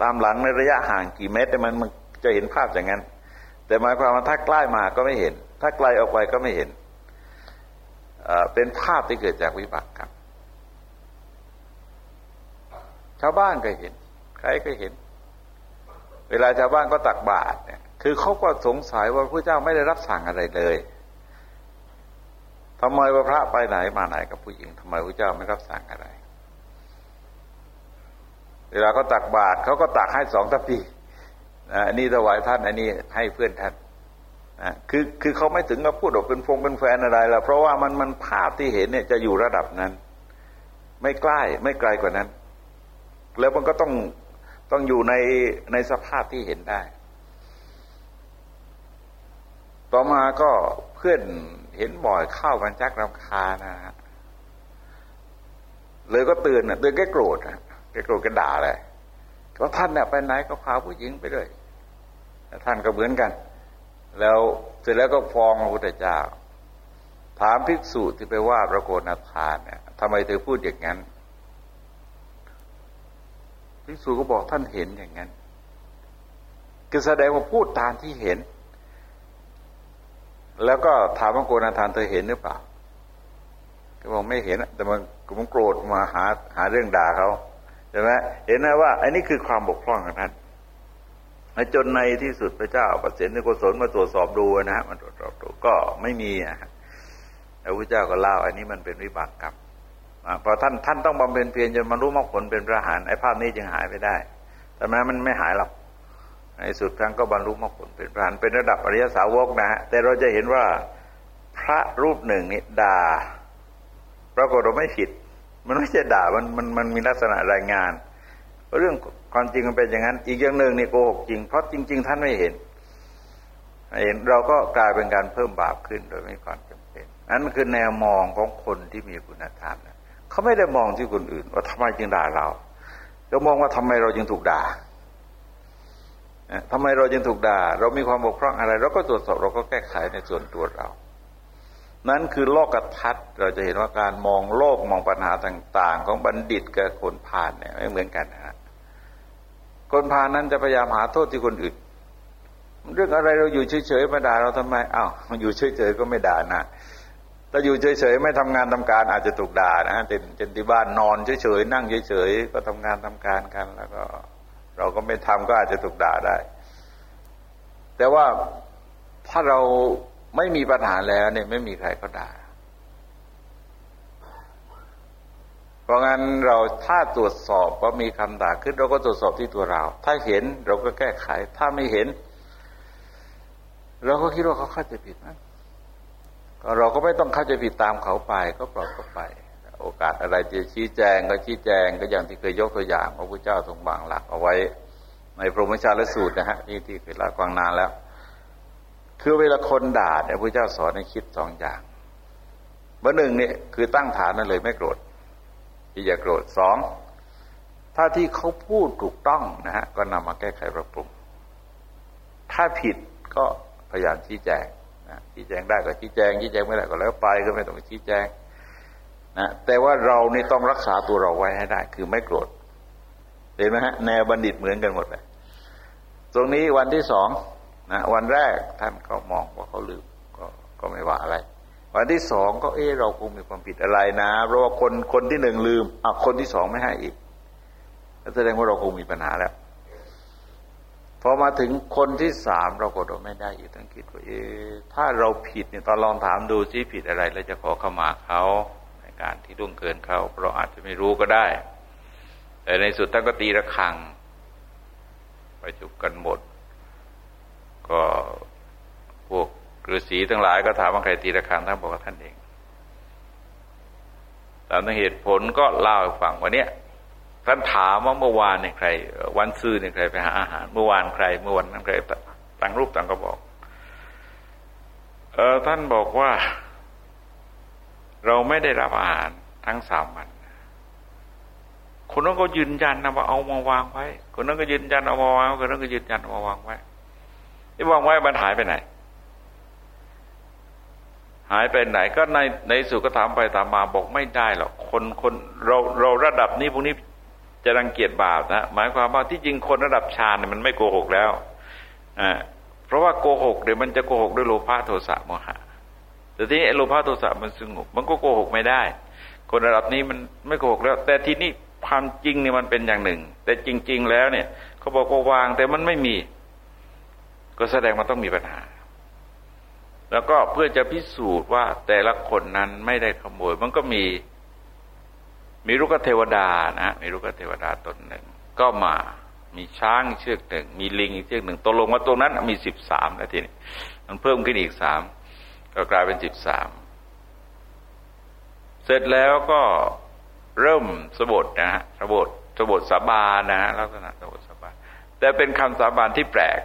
ตามหลังในระยะห่างกี่เมตรแต่มันมันจะเห็นภาพอย่างนั้น แต่หมายความว่าถ้าใกล้มาก็ไม่เห็น ถ้าไกลออกไปก็ไม่เห็น เป็นภาพที่เกิดจากวิบากกรรมชาวบ้านก็เห็น ใครก็เห็น เวลาชาวบ้านก็ตักบาตรเนี่ย คือเขาก็สงสัยว่าพระเจ้าไม่ได้รับสั่งอะไรเลยทำไมว่าพระไปไหนมาไหนกับผู้หญิงทำไมพระเจ้าไม่รับสั่งอะไร เวลาเขาตักบาตรเขาก็ตักให้สองทัพพีอันนี้ถวายท่าน อันนี้ให้เพื่อนท่าน คือคือเขาไม่ถึงกับพูดออกเป็นฟงเป็นแฟนอะไรละเพราะว่ามันมันภาพที่เห็นเนี่ยจะอยู่ระดับนั้น ไม่ใกล้ไม่ไกลกว่านั้น แล้วมันก็ต้องต้องอยู่ในในสภาพที่เห็นได้ ต่อมาก็เพื่อนเห็นบ่อยเข้ากันจักรำคานะฮะเลยก็เตือนเตือนแกโกรธนะแกโกรธแกด่าเลยก็ท่านเนี่ยไปไหนก็พาผู้หญิงไปด้วยท่านก็เหมือนกัน แล้วเสร็จแล้วก็ฟ้องพระพุทธเจ้า ถามภิกษุที่ไปว่าพระโกนาทานเนี่ยทำไมเธอพูดอย่างนั้นภิกษุก็บอกท่านเห็นอย่างนั้นคือแสดงว่าพูดตามที่เห็น แล้วก็ถามว่าโกนาธานเธอเห็นหรือเปล่าก็บอกไม่เห็น แต่มันมันโกรธมาหาหาเรื่องด่าเขาใช่ไหมเห็นนะว่า อันนี้คือความบกพร่องของท่าน จนในที่สุดพระเจ้าประสิทธิ์ในกุศลมาตรวจสอบดูนะฮะมันตรวจสอบดูก็ไม่มีอะแล้วพระเจ้าก็เล่าอันนี้มันเป็นวิบากกรรมพอท่านท่านต้องบำเพ็ญเพียรจนบรรลุมรรคผลเป็นพระหานไอ้ภาพนี้จึงหายไปได้ แต่แม้มันไม่หายหรอกในสุดครั้งก็บรรลุมรรคผลเป็นพระหานเป็นระดับอริยสาวกนะฮะแต่เราจะเห็นว่าพระรูปหนึ่งนี่ด่าปรากฏเราไม่ผิด มันไม่ใช่ด่ามันมันมันมีลักษณะรายงาน เรื่องความจริงมันเป็นอย่างนั้น อีกอย่างหนึ่งนี่โกหกจริง เพราะจริง ๆ ท่านไม่เห็นเห็นเราก็กลายเป็นการเพิ่มบาปขึ้นโดยไม่ความจำเป็นนั่นคือแนวมองของคนที่มีคุณธรรมนะเขาไม่ได้มองที่คนอื่น ว่าทำไมจึงด่าเราเรามองว่าทำไมเราจึงถูกด่าทำไมเราจึงถูกด่า เรามีความบกพร่องอะไร เราก็ตรวจสอบเราก็แก้ไขในส่วนตัวเรา นั่นคือโลกทัศน์เราจะเห็นว่าการมองโลกมองปัญหาต่าง ๆ ของบัณฑิตกับคนผ่านเนี่ยไม่เหมือนกันนะ คนผ่านนั้นจะพยายามหาโทษที่คนอื่น เรื่องอะไรเราอยู่เฉยๆมาด่าเราทำไมอ้าวมันอยู่เฉยๆก็ไม่ด่านะถ้าอยู่เฉยๆไม่ทำงานทำการอาจจะถูกด่านะเจนเจนที่บ้านนอนเฉยๆนั่งเฉยๆก็ทำงานทำการกัน แล้วก็ เราก็ไม่ทำก็อาจจะถูกด่าได้ แต่ว่าถ้าเราไม่มีปัญหาแล้วเนี่ยไม่มีใครก็ด่า ราะงั้นเราถ้าตรวจสอบว่ามีคำด่าขึ้น เราก็ตรวจสอบที่ตัวเรา ถ้าเห็นเราก็แก้ไข ถ้าไม่เห็น เราก็คิดว่าเขาเข้าใจผิดนะเราก็ไม่ต้องเข้าใจผิดตามเขาไป ก็ปล่อยเขาไป โอกาสอะไรจะชี้แจงก็ชี้แจง ก็อย่างที่เคยยกตัวอย่างพระพุทธเจ้าทรงบางหลักเอาไว้ ในพระมชาละสูตรนะฮะที่ที่เคยเล่าฟังนานแล้ว คือเวลาคนด่าเนี่ยพระเจ้าสอนให้คิดสองอย่างเบอร์หนึ่งเนี่ยคือตั้งฐานนั่นเลยไม่โกรธ ที่อย่าโกรธสองถ้าที่เขาพูดถูกต้องนะฮะก็นำมาแก้ไขปรับปรุง ถ้าผิดก็พยายามชี้แจงชี้แจงได้ก็ชี้แจงชี้แจงไม่ได้ก็แล้วไปก็ไม่ต้องชี้แจงนะแต่ว่าเรานี่ต้องรักษาตัวเราไว้ให้ได้ คือไม่โกรธเห็นไหมฮะแนวบัณฑิตเหมือนกันหมดเลยตรงนี้วันที่สองนะวันแรกท่านเขามองว่าเขาลืมก็ก็ไม่ว่าอะไร วันที่สองก็เออเราคงมีความผิดอะไรนะเพราะว่าคนคนที่หนึ่งลืมอะคนที่สองไม่ให้อีกแสดงว่าเราคงมีปัญหาแล้วพอมาถึงคนที่สามเราก็ดไม่ได้อีกต้องคิดว่าเออถ้าเราผิดเนี่ยตอนลองถามดูซิผิดอะไรแล้วจะขอเข้ามาเขาในการที่ล่วงเกินเขาเราอาจจะไม่รู้ก็ได้ แต่ในสุดท่านก็ตีระฆังไปจุกกันหมด ก็พวก ฤาษีทั้งหลายก็ถามว่าใครตีระฆังท่านบอกว่าท่านเองตามเหตุผลก็เล่าให้ฟังว่าเนี้ยท่านถามว่าเมื่อวานเนี่ยใคร วันซื้อเนี่ยใครไปหาอาหาร เมื่อวานใคร เมื่อวันนั้นใครต่างรูปต่างก็บอก เออท่านบอกว่า เราไม่ได้รับอาหารทั้งสามวัน คนนั้นก็ยืนยันนะว่าเอามาวางไว้ คนนั้นก็ยืนยันเอามาวางคนนั้นก็ยืนยันเอามาวางไว้ที่วางไว้มันหายไปไหน หายไปไหนก็ในในสุก็ถามไปตามมาบอกไม่ได้หรอกคนคนเราเราระดับนี้พวกนี้จะรังเกียจบาปนะหมายความว่าที่จริงคนระดับฌานเนี่ยมันไม่โกหกแล้วอ่าเพราะว่าโกหกเดี๋ยวมันจะโกหกด้วยโลภะโทสะโมหะแต่ที่โลภะโทสะมันสงบมันก็โกหกไม่ได้ คนระดับนี้มันไม่โกหกแล้ว แต่ทีนี่ความจริงเนี่ยมันเป็นอย่างหนึ่ง แต่จริง ๆ แล้วเนี่ยเขาบอกว่าวางแต่มันไม่มี ก็แสดงมันต้องมีปัญหา แล้วก็เพื่อจะพิสูจน์ว่าแต่ละคนนั้นไม่ได้ขโมย มันก็มีมีลูกเทวดานะมีลูกเทวดาตนหนึ่ง ก็มามีช้างเชือกหนึ่ง มีลิงเชือกหนึ่งตกลงว่าตรงนั้นมีสิบสามแล้วทีนี้มันเพิ่มขึ้นอีกสามก็กลายเป็นสิบสามเสร็จแล้วก็เริ่มสบทนะฮะสบทสบทสาบานนะฮะลักษณะสบทสาบานแต่เป็นคำสาบานที่แปลก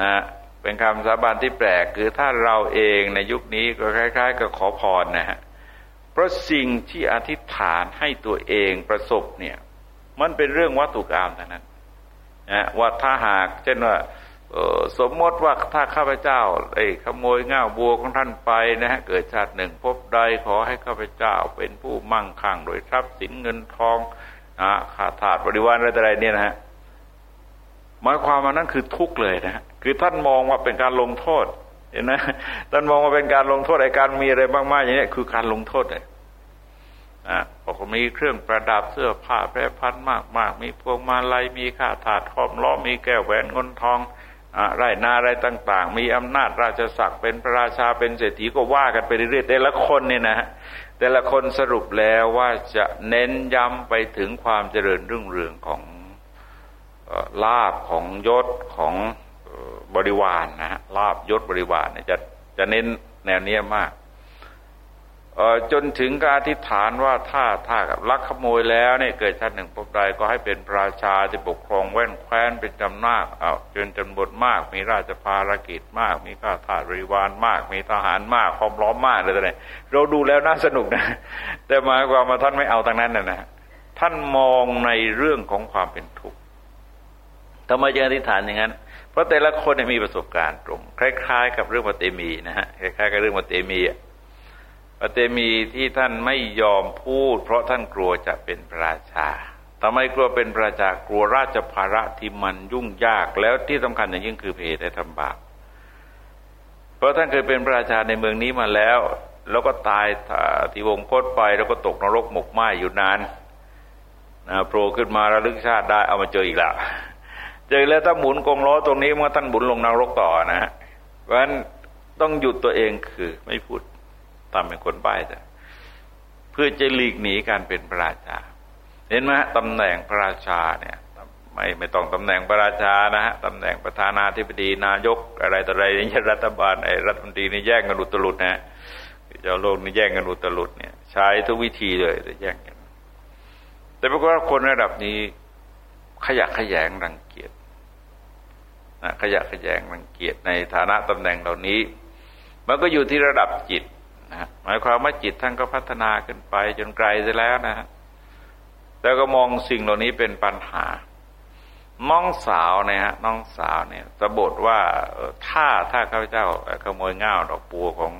นะ เป็นคำสาบานที่แปลกคือถ้าเราเองในยุคนี้ก็คล้าย ๆ กับขอพรนะฮะเพราะสิ่งที่อธิษฐานให้ตัวเองประสบเนี่ย มันเป็นเรื่องวัตถุกรรมเท่านั้นนะว่าถ้าหากเช่นว่าสมมติว่าถ้าข้าพเจ้าไอ้ขโมยง่าบัวของท่านไปนะฮะเกิดชาติหนึ่งพบใดขอให้ข้าพเจ้าเป็นผู้มั่งคั่งโดยทรัพย์สินเงินทองนะขาถาดบริวารอะไรอะไรเนี่ยนะฮะ หมายความว่านั่นคือทุกข์เลยนะฮะคือท่านมองว่าเป็นการลงโทษเห็นไหมท่านมองว่าเป็นการลงโทษไอ้การมีอะไรมากๆอย่างนี้คือการลงโทษเลยอ่าบอกมีเครื่องประดับเสื้อผ้าแพร่พันมากมากมีพวงมาลัยมีข้าถาดหอมล้อมีแก้วแหวนเงินทองอ่าไรนาอะไรต่าง ๆ มีอำนาจราชศักดิ์เป็นพระราชาเป็นเศรษฐีก็ว่ากันไปเรื่อยๆแต่ละคนเนี่ยนะแต่ละคนสรุปแล้วว่าจะเน้นย้ำไปถึงความเจริญรุ่งเรืองของ ลาบของยศของบริวารนนะฮะลาบยศบริวารเนี่ยจะจะเน้นแนวเนี้ยมากจนถึงการอธิษฐานว่าถ้าถ้าลักขโมยแล้วเนี่ยเกิดชาติหนึ่งพบใดก็ให้เป็นประชาที่ปกครองแว่นแคว้นเป็นจำนาคเอาจนจนวนมาก มีราชภารกิจมาก มีข้าทาสบริวารมาก มีทหารมากพร้อมร้อมมากเลยแต่เราดูแล้วน่าสนุกนะแต่หมายความว่าท่านไม่เอาทางนั้นนะนะท่านมองในเรื่องของความเป็นทุกข์ ทำไมจึงอธิษฐานอย่างนั้น เพราะแต่ละคนมีประสบการณ์ตรง คล้าย ๆ กับเรื่องมาเตมีนะฮะคล้ายๆกับเรื่องมาเตมีอะปเตมีที่ท่านไม่ยอมพูด เพราะท่านกลัวจะเป็นพระราชาทำไมกลัวเป็นพระราชากลัวราชภาระที่มันยุ่งยากแล้วที่สำคัญอย่างยิ่งคือเพศได้ทำบาปเพราะท่านเคยเป็นพระราชาในเมืองนี้มาแล้ว แล้วก็ตายที่วงโคตไปแล้วก็ตกนรกหมกไหมอยู่นานนะโผล่ขึ้นมาระลึกชาติได้เอามาเจออีกแล้ว เจอแล้วถ้าหมุนกงล้อตรงนี้เมื่อท่านหมุนลงนรกต่อนะฮะเพราะฉะนั้นต้องหยุดตัวเองคือไม่พูดทำเป็นคนใบ้แต่เพื่อจะหลีกหนีการเป็นพระราชา เห็นไหมตำแหน่งพระราชาเนี่ยไม่ไม่ต้องตำแหน่งพระราชานะฮะตำแหน่งประธานาธิบดีนายกอะไรต่ออะไรนี่รัฐบาลไอ้รัฐมนตรีนี่แย่งกันอุตลุดนะเจ้าโลกนี่แย่งกันอุตลุดเนี่ย ใช้ทุกวิธีเลยแต่แย่งกัน แต่ปรากฏว่าคนระดับนี้ขยะขยงรังเกียจ นะขยะขยงรังเกียจในฐานะตำแหน่งเหล่านี้ มันก็อยู่ที่ระดับจิตนะหมายความว่าจิตท่านก็พัฒนาขึ้นไปจนไกลไปแล้วนะฮะแล้วก็มองสิ่งเหล่านี้เป็นปัญหา น้องสาวเนี่ยฮะน้องสาวเนี่ยสะบทว่าถ้าถ้าข้าพเจ้าขโมยง่าดอกปัวของ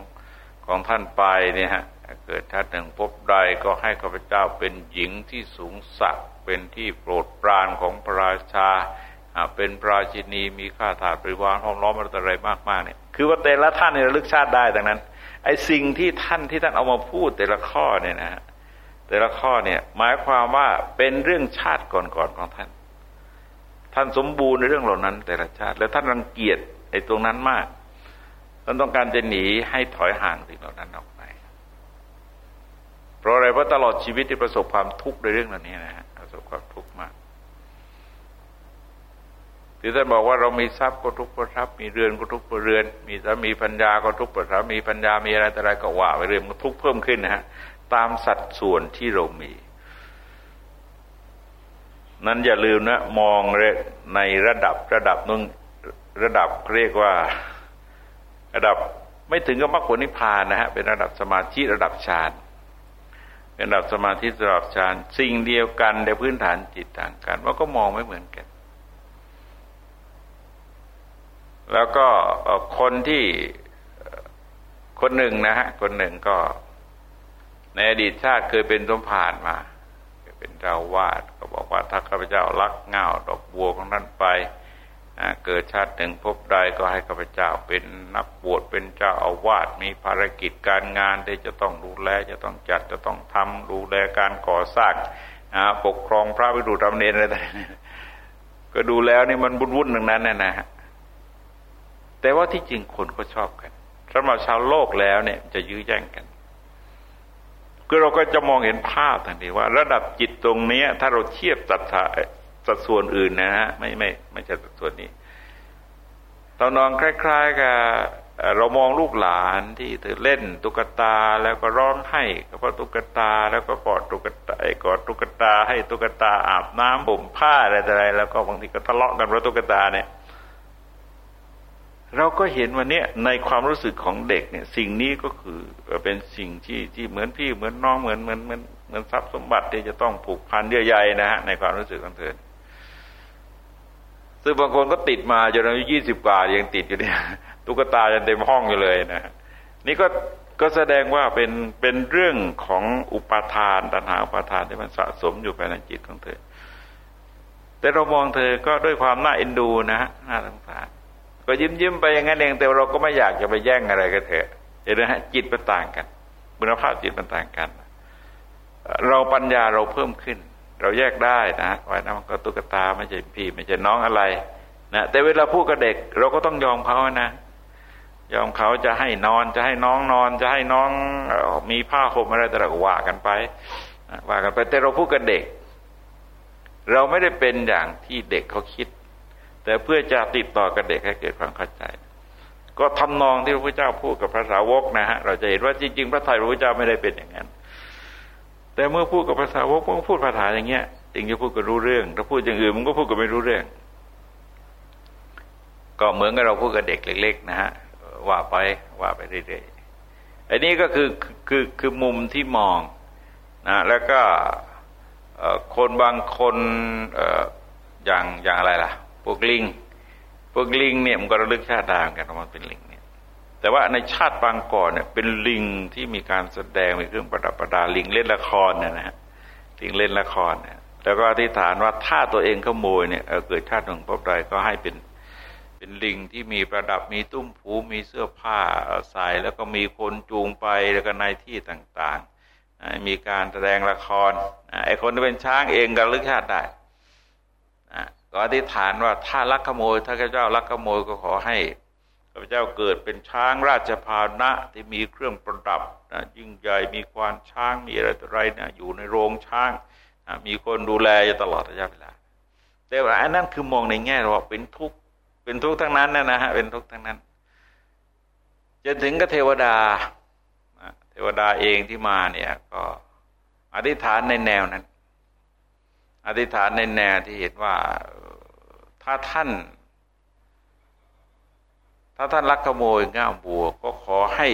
ของท่านไปเนี่ยฮะเกิดชาติหนึ่งพบใดก็ให้ข้าพเจ้าเป็นหญิงที่สูงสักเป็นที่โปรดปรานของพระราชา เป็นปราชินีมีข้าทาสบริวารห้อมล้อมอะไรมากๆเนี่ยคือว่าแต่ละท่านเนี่ยระลึกชาติได้ดังนั้นไอ้สิ่งที่ท่านที่ท่านเอามาพูดแต่ละข้อเนี่ยนะฮะแต่ละข้อเนี่ยหมายความว่าเป็นเรื่องชาติก่อนๆของท่าน ท่านสมบูรณ์ในเรื่องเหล่านั้น แต่ละชาติ แล้วท่านรังเกียจไอ้ตรงนั้นมากท่านต้องการจะหนีให้ถอยห่างสิ่งเหล่านั้นออกไป เพราะอะไรเพราะตลอดชีวิตที่ประสบความทุกข์ในเรื่องเหล่านี้นะฮะประสบความทุกข์มาก ที่ท่านบอกว่าเรามีทรัพย์ก็ทุกข์ก็ทรัพย์มีเรือนก็ทุกข์ก็เรือน มีสามีปัญญาก็ทุกข์ก็สามีปัญญามีอะไรแต่อะไรก็ว่าไปเรื่อยมันทุกข์เพิ่มขึ้นนะฮะตามสัดส่วนที่เรามี นั้นอย่าลืมนะมองในระดับระดับนึงระดับเรียกว่าระดับไม่ถึงกับมรรคผลนิพพานนะฮะเป็นระดับสมาธิระดับฌานเป็นระดับสมาธิระดับฌานสิ่งเดียวกันแต่พื้นฐานจิตต่างกันว่าก็มองไม่เหมือนกัน แล้วก็คนที่คนหนึ่งนะฮะคนหนึ่งก็ ในอดีตชาติเคยเป็นสมภารมาเป็นเจ้าวาดก็บอกว่าถ้าข้าพเจ้ารักเงาดอกบัวของท่านไปเกิดชาติหนึ่งพบใดก็ให้ข้าพเจ้าเป็นนักบวชเป็นเจ้าอาวาสมีภารกิจการงานที่จะต้องดูแลจะต้องจัดจะต้องทำดูแลการก่อสร้างปกครองพระวิรุธรรมเนรอะไรต่างก็ดูแล้วนี่มันวุ่นๆหนึ่งนั้นนะฮะ แต่ว่าที่จริงคนก็ชอบกันสำหรับชาวโลกแล้วเนี่ยจะยื้อแย่งกันคือเราก็จะมองเห็นภาพทันทีว่า ระดับจิตตรงนี้ถ้าเราเทียบสัดสัดส่วนอื่นนะฮะไม่ไม่ไม่ใช่สัดส่วนนี้ตอนนอนคล้าย ๆ กับเรามองลูกหลานที่เธอเล่นตุ๊กตาแล้วก็ร้องไห้เพราะตุ๊กตาแล้วก็กอดตุ๊กตากอดตุ๊กตาให้ตุ๊กตาอาบน้ำบ่มผ้าอะไรอะไรแล้วก็บางทีก็ทะเลาะกันเพราะตุ๊กตาเนี่ย เราก็เห็นวันนี้ในความรู้สึกของเด็กเนี่ย สิ่งนี้ก็คือเป็นสิ่งที่ที่เหมือนพี่เหมือนน้องเหมือนเหมือนเหมือนเหมือนทรัพย์สมบัติที่จะต้องผูกพันเยื่อใยนะฮะในความรู้สึกของเธอซึ่งบางคนก็ติดมาจนอายุยี่สิบกว่ายังติดอยู่เนี่ยตุ๊กตายังเต็มห้องอยู่เลยนะนี่ก็ก็แสดงว่าเป็นเป็นเรื่องของอุปาทานตัณหาอุปาทานที่มันสะสมอยู่ภายในจิตของเธอ แต่เรามองเธอก็ด้วยความน่าเอ็นดูนะฮะน่าสงสาร ก็ยิ้มยิ้มไปอย่างนั้นเองแต่เราก็ไม่อยากจะไปแย่งอะไรกันเถอะเห็นไหมฮะจิตมันต่างกันคุณภาพจิตมันต่างกัน เราปัญญาเราเพิ่มขึ้น เราแยกได้นะว่านั่นก็ตุ๊กตาไม่ใช่พี่ไม่ใช่น้องอะไรนะแต่เวลาพูดกับเด็ก เราก็ต้องยอมเขานะยอมเขาจะให้นอนจะให้น้องนอน จะให้น้องมีผ้าห่มอะไรแต่ละว่ากันไปว่ากันไปแต่เราพูดกับเด็ก เราไม่ได้เป็นอย่างที่เด็กเขาคิด แต่เพื่อจะติดต่อกับเด็กให้เกิดความเข้าใจ ก็ทำนองที่พระพุทธเจ้าพูดกับพระสาวกนะฮะเราจะเห็นว่าจริง ๆ พระไตรพระพุทธเจ้าไม่ได้เป็นอย่างนั้น แต่เมื่อพูดกับพระสาวกมันพูดภาษาอย่างเงี้ยจึงจะพูดก็รู้เรื่อง ถ้าพูดอย่างอื่นมันก็พูดก็ไม่รู้เรื่อง ก็เหมือนกับเราพูดกับเด็กเล็ก ๆ นะฮะว่าไปว่าไปเรื่อยๆอันนี้ก็คือคือคือมุมที่มองนะแล้วก็คนบางคนอย่างอย่างอะไรล่ะ วกลิง พวกลิงเนี่ยมันก็ระลึกชาติดางกันว่ามันเป็นลิงเนี่ย แต่ว่าในชาติบางก่อนเนี่ยเป็นลิงที่มีการแสดงมีเครื่องประดับประดาลิงเล่นละครเนี่ยนะฮะลิงเล่นละครเนี่ยแล้วก็อธิษฐานว่าถ้าตัวเองขโมยเนี่ยเกิดชาติหนึ่งพบใดก็ให้เป็นเป็นลิงที่มีประดับมีตุ้มผูมีเสื้อผ้าใส่แล้วก็มีคนจูงไปแล้วก็ในที่ต่างๆ มีการแสดงละครไอ้คนที่เป็นช้างเองก็ลึกชาติได้ ก็อธิษฐานว่าถ้าลักขโมย ถ้าข้าเจ้าลักขโมยก็ขอให้ข้าพเจ้าเกิดเป็นช้างราชพาหนะที่มีเครื่องประดับนะยิ่งใหญ่มีควานช้างมีอะไรต่ออะไรนะอยู่ในโรงช้างนะมีคนดูแลอยู่ตลอดระยะเวลาแต่ว่าอันนั้นคือมองในแง่ว่าเป็นทุกข์เป็นทุกข์ทั้งนั้นนะนะฮะเป็นทุกข์ทั้งนั้นจนถึงกับเทวดาเทวดาเองที่มาเนี่ยก็อธิษฐานในแนวนั้น อธิษฐานในแนวที่เห็นว่าถ้าท่าน ถ้าท่านรักขโมยง่ามบัว ก็ขอให้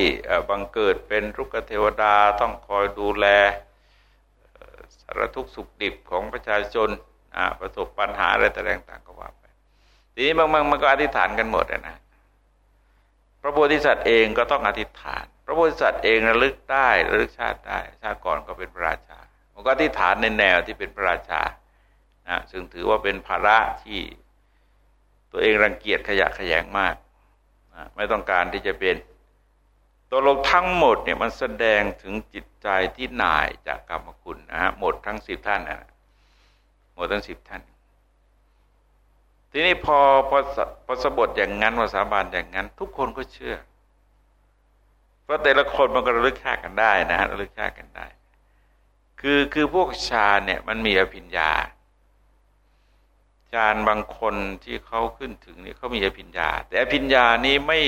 บังเกิดเป็นรุกเทวดาต้องคอยดูแลสารทุกสุขดิบของประชาชนประสบปัญหาอะไรต่างๆก็ว่าไปทีนี้บางๆมันก็อธิษฐานกันหมดนะพระโพธิสัตว์เองก็ต้องอธิษฐาน พระโพธิสัตว์เองระลึกได้ระลึกชาติได้ ชาติก่อนก็เป็นพระราชา มันก็อธิษฐานในแนวที่เป็นพระราชานะซึ่งถือว่าเป็นภาระที่ตัวเองรังเกียจขยะขยงมากนะไม่ต้องการที่จะเป็นตัวลงทั้งหมดเนี่ยมันแสดงถึงจิตใจที่หน่ายจากกรรมคุณนะฮะหมดทั้งสิบท่านนะหมดทั้งสิบท่าน ทีนี้พอพอพอสบทอย่างนั้นภาษาบาลอย่างนั้น ทุกคนก็เชื่อ เพราะแต่ละคนมันก็ระลึกชากันได้นะฮะระลึกชากันได้ คือคือพวกชานเนี่ยมันมีอภิญญาจารย์บางคนที่เขาขึ้นถึงนี่เขามีอภิญญา แต่อภิญญานี้ไม่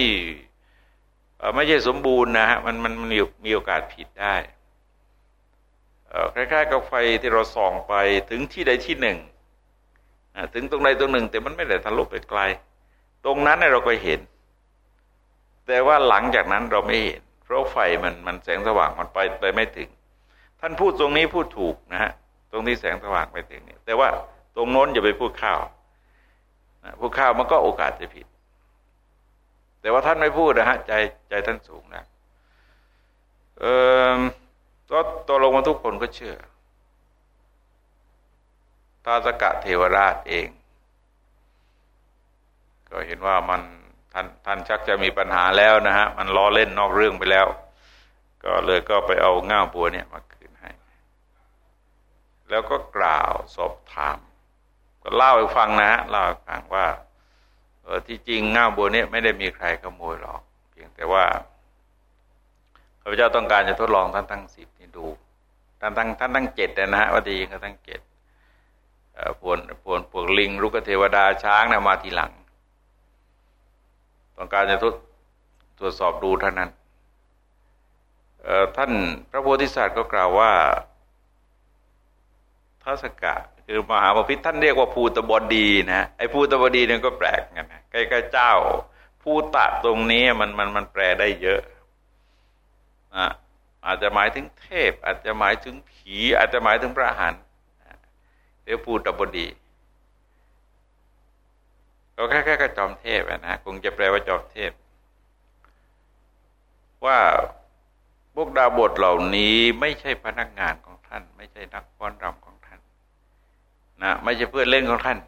ไม่ใช่สมบูรณ์นะฮะมันมันมีมีโอกาสผิดได้คล้ายๆกับไฟที่เราส่องไปถึงที่ใดที่หนึ่งถึงตรงใดตรงหนึ่ง แต่มันไม่ได้ทะลุไปไกล ตรงนั้นเราก็เห็น แต่ว่าหลังจากนั้นเราไม่เห็น เพราะไฟมันมันแสงสว่างมันไปไปไม่ถึง ท่านพูดตรงนี้พูดถูกนะฮะตรงที่แสงสว่างไปถึงเนี่ยแต่ว่าตรงโน้นอย่าไปพูดข้าวพูดข้าวมันก็โอกาสจะผิด แต่ว่าท่านไม่พูดนะฮะใจใจท่านสูงนะเออก็ตัวลงมาทุกคนก็เชื่อท้าสกะเทวราชเอง ก็เห็นว่ามันท่านท่านชักจะมีปัญหาแล้วนะฮะ มันล้อเล่นนอกเรื่องไปแล้ว ก็เลยก็ไปเอาง่าบัวเนี่ยมา แล้วก็กล่าวสอบถาม ก็เล่าให้ฟังนะเล่าให้ฟังว่าเออที่จริงง่าบัวนี้ไม่ได้มีใครขโมยหรอก เพียงแต่ว่าพระเจ้าต้องการจะทดลองท่านตั้งสิบนี่ดูท่านตั้งท่านตั้งเจ็ดนะฮะว่าดีก็ตั้งเจ็ดพวนพวนพวกลิงรุกเทวดาช้างนะมาทีหลัง ต้องการจะทดตรวจสอบดูเท่านั้นท่านพระโพธิสัตว์ก็กล่าวว่า ทัศกะ คือมหาปพิธท่านเรียกว่าภูตบดีนะไอ้ภูตบดีเนี่ยก็แปลกกันนะใกล้ๆเจ้าภูตะตรงนี้มันมันมันแปลได้เยอะอะอาจจะหมายถึงเทพ อาจจะหมายถึงผี อาจจะหมายถึงพระหันเรียกภูตบดีก็แค่แค่กระจอมเทพนะคงจะแปลว่าจอมเทพ ว่าพวกดาวบทเหล่านี้ไม่ใช่พนักงานของท่าน ไม่ใช่นักฟ้อนรำของ นะไม่ใช่เพื่อนเล่นของท่าน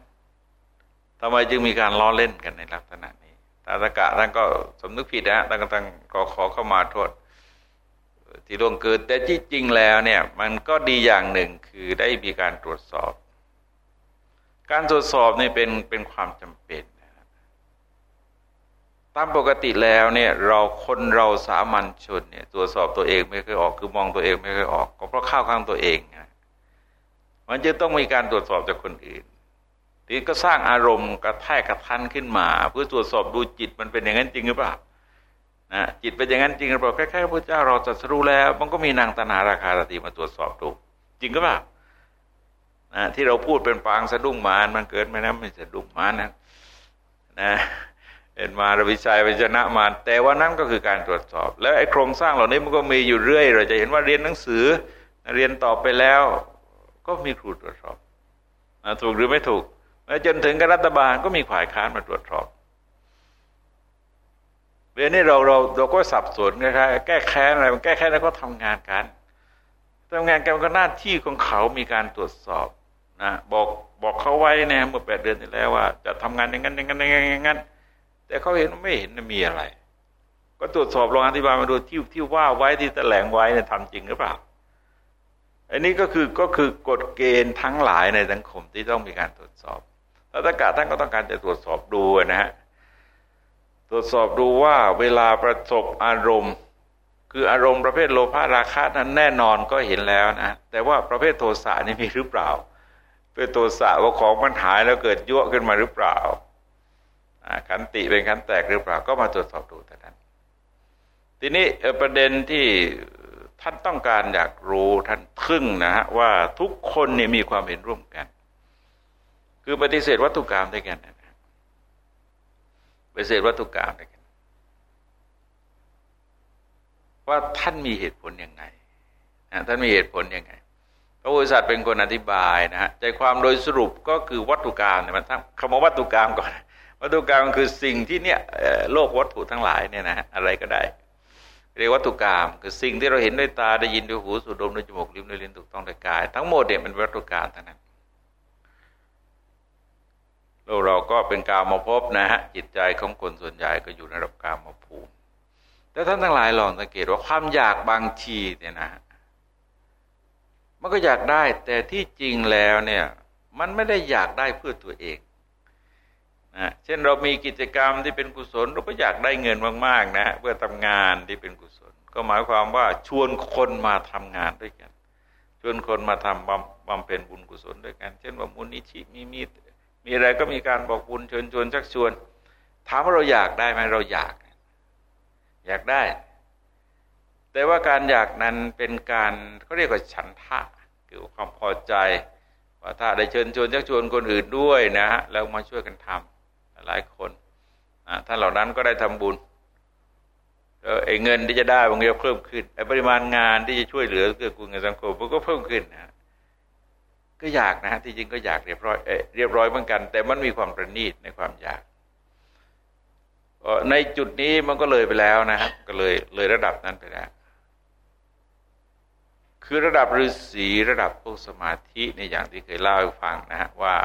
ทำไมจึงมีการล้อเล่นกันในลักษณะนี้ตาตะกะท่านก็สมนึกผิดนะท่านก็ตั้งขอขอเข้ามาโทษ ที่ล่วงเกิดแต่ที่จริงแล้วเนี่ย มันก็ดีอย่างหนึ่งคือได้มีการตรวจสอบ การตรวจสอบนี่เป็นเป็นความจำเป็นตามปกติแล้วเนี่ยเราคนเราสามัญชนเนี่ยตรวจสอบตัวเองไม่เคยออกคือมองตัวเองไม่เคยออก ก็เพราะข้าวข้างตัวเองนะ มันจะต้องมีการตรวจสอบจากคนอื่นทีนก็สร้างอารมณ์กระแทกกระทันขึ้นมา เพื่อตรวจสอบดูจิตมันเป็นอย่างนั้นจริงหรือเปล่านะจิตเป็นอย่างนั้นจริงหรือเปล่าคล้ายๆพระเจ้าเราจะรู้แล้ว มันก็มีนางตนาราคาตีมาตรวจสอบดูจริงก็เปล่านะที่เราพูดเป็นปางสะดุ้งมานมันเกิดไหมนะไม่สะดุ้งมานนะนะเห็นมารวิชัยไปชนะมารแต่ว่านั่นก็คือการตรวจสอบ แล้วไอ้โครงสร้างเหล่านี้มันก็มีอยู่เรื่อย เราจะเห็นว่าเรียนหนังสือเรียนต่อไปแล้ว ก็มีครูตรวจสอบถูกหรือไม่ถูกจนถึงกับรัฐบาลก็มีฝ่ายค้านมาตรวจสอบเรื่องนี้เราเราเราก็สับสนนะครับแก้แค้นอะไรมันแก้แค้นแล้วก็ทำงานกันทำงานกันก็หน้าที่ของเขามีการตรวจสอบนะบอกบอกเขาไว้นี่ยเมื่อแปดเดือนที่แล้วว่า จะทำงานอย่างนั้นอย่างนั้นอย่างนั้นแต่เขาเห็นไม่เห็นมีอะไร ก็ตรวจสอบลองอธิบายมาดูที่ที่ว่าไว้ที่แถลงไว้เนี่ยทำจริงหรือเปล่า อันนี้ก็คือก็คือกฎเกณฑ์ทั้งหลายในสังคมที่ต้องมีการตรวจสอบรัฐกาท่านก็ต้องการจะตรวจสอบดูนะฮะตรวจสอบดูว่าเวลาประสบอารมณ์ คืออารมณ์ประเภทโลภะราคะนั้นแน่นอนก็เห็นแล้วนะแต่ว่าประเภทโทสะนี่มีหรือเปล่า เป็นโทสะว่าของมันหายแล้วเกิดยั่วขึ้นมาหรือเปล่าขันติเป็นขันแตกหรือเปล่าก็มาตรวจสอบดูแต่นั้น ทีนี้ประเด็นที่ ท่านต้องการอยากรู้ท่านทึ่งนะฮะว่าทุกคนเนี่ยมีความเห็นร่วมกัน คือปฏิเสธวัตถุกรรมด้วยกันนะปฏิเสธวัตถุกรรมด้วยกัน ว่าท่านมีเหตุผลยังไงท่านมีเหตุผลยังไงพระโพธิสัตว์เป็นคนอธิบายนะฮะใจความโดยสรุปก็คือวัตถุกรรมเนี่ยมันทั้งคำว่าวัตถุกรรมก่อนวัตถุกรรมคือสิ่งที่เนี่ยโลกวัตถุทั้งหลายเนี่ยนะอะไรก็ได้ เรียกวัตถุกรรมคือสิ่งที่เราเห็นด้วยตาได้ยินด้วยหูสูดดมด้วยจมูกลิ้มด้วยลิ้นถูกต้องด้วยกาย ทั้งหมดเนี่ยมันวัตถุกรรมทั้งนั้นโลกเราก็เป็นกามาพบนะฮะจิตใจของคนส่วนใหญ่ก็อยู่ในระดับกามาภูมิ แต่ท่านทั้งหลายลองสังเกตว่าความอยากบางทีเนี่ยนะมันก็อยากได้แต่ที่จริงแล้วเนี่ย มันไม่ได้อยากได้เพื่อตัวเอง นะเช่นเรามีกิจกรรมที่เป็นกุศลเราก็อยากได้เงินมากๆนะเพื่อทำงานที่เป็นกุศล ก็หมายความว่าชวนคนมาทำงานด้วยกัน ชวนคนมาทำบำบำเพ็ญบุญกุศลด้วยกัน เช่นว่ามูลนิธิมีมีมีอะไรก็มีการบอกบุญเชิญชวนชักชวนถามว่าเราอยากได้ไหมเราอยาก อยากได้ แต่ว่าการอยากนั้นเป็นการเขาเรียกว่าฉันทะคือความพอใจว่าถ้าได้เชิญชวนชักชวนคนอื่นด้วยนะฮะแล้วมาช่วยกันทำ หลายคนท่านเหล่านั้นก็ได้ทำบุญไอ้เงินที่จะได้มันก็เพิ่มขึ้นไอ้ปริมาณงานที่จะช่วยเหลือเกื้อกูลเงินสังคมมันก็เพิ่มขึ้นนะก็อยากนะที่จริงก็อยากเรียบร้อยเเรียบร้อยเหมือนกัน แต่มันมีความประณีตในความอยากในจุดนี้มันก็เลยไปแล้วนะครับ ก็เลยเลยระดับนั้นไปแล้ว คือระดับฤาษีระดับพวกสมาธิในอย่างที่เคยเล่าให้ฟังนะฮะว่า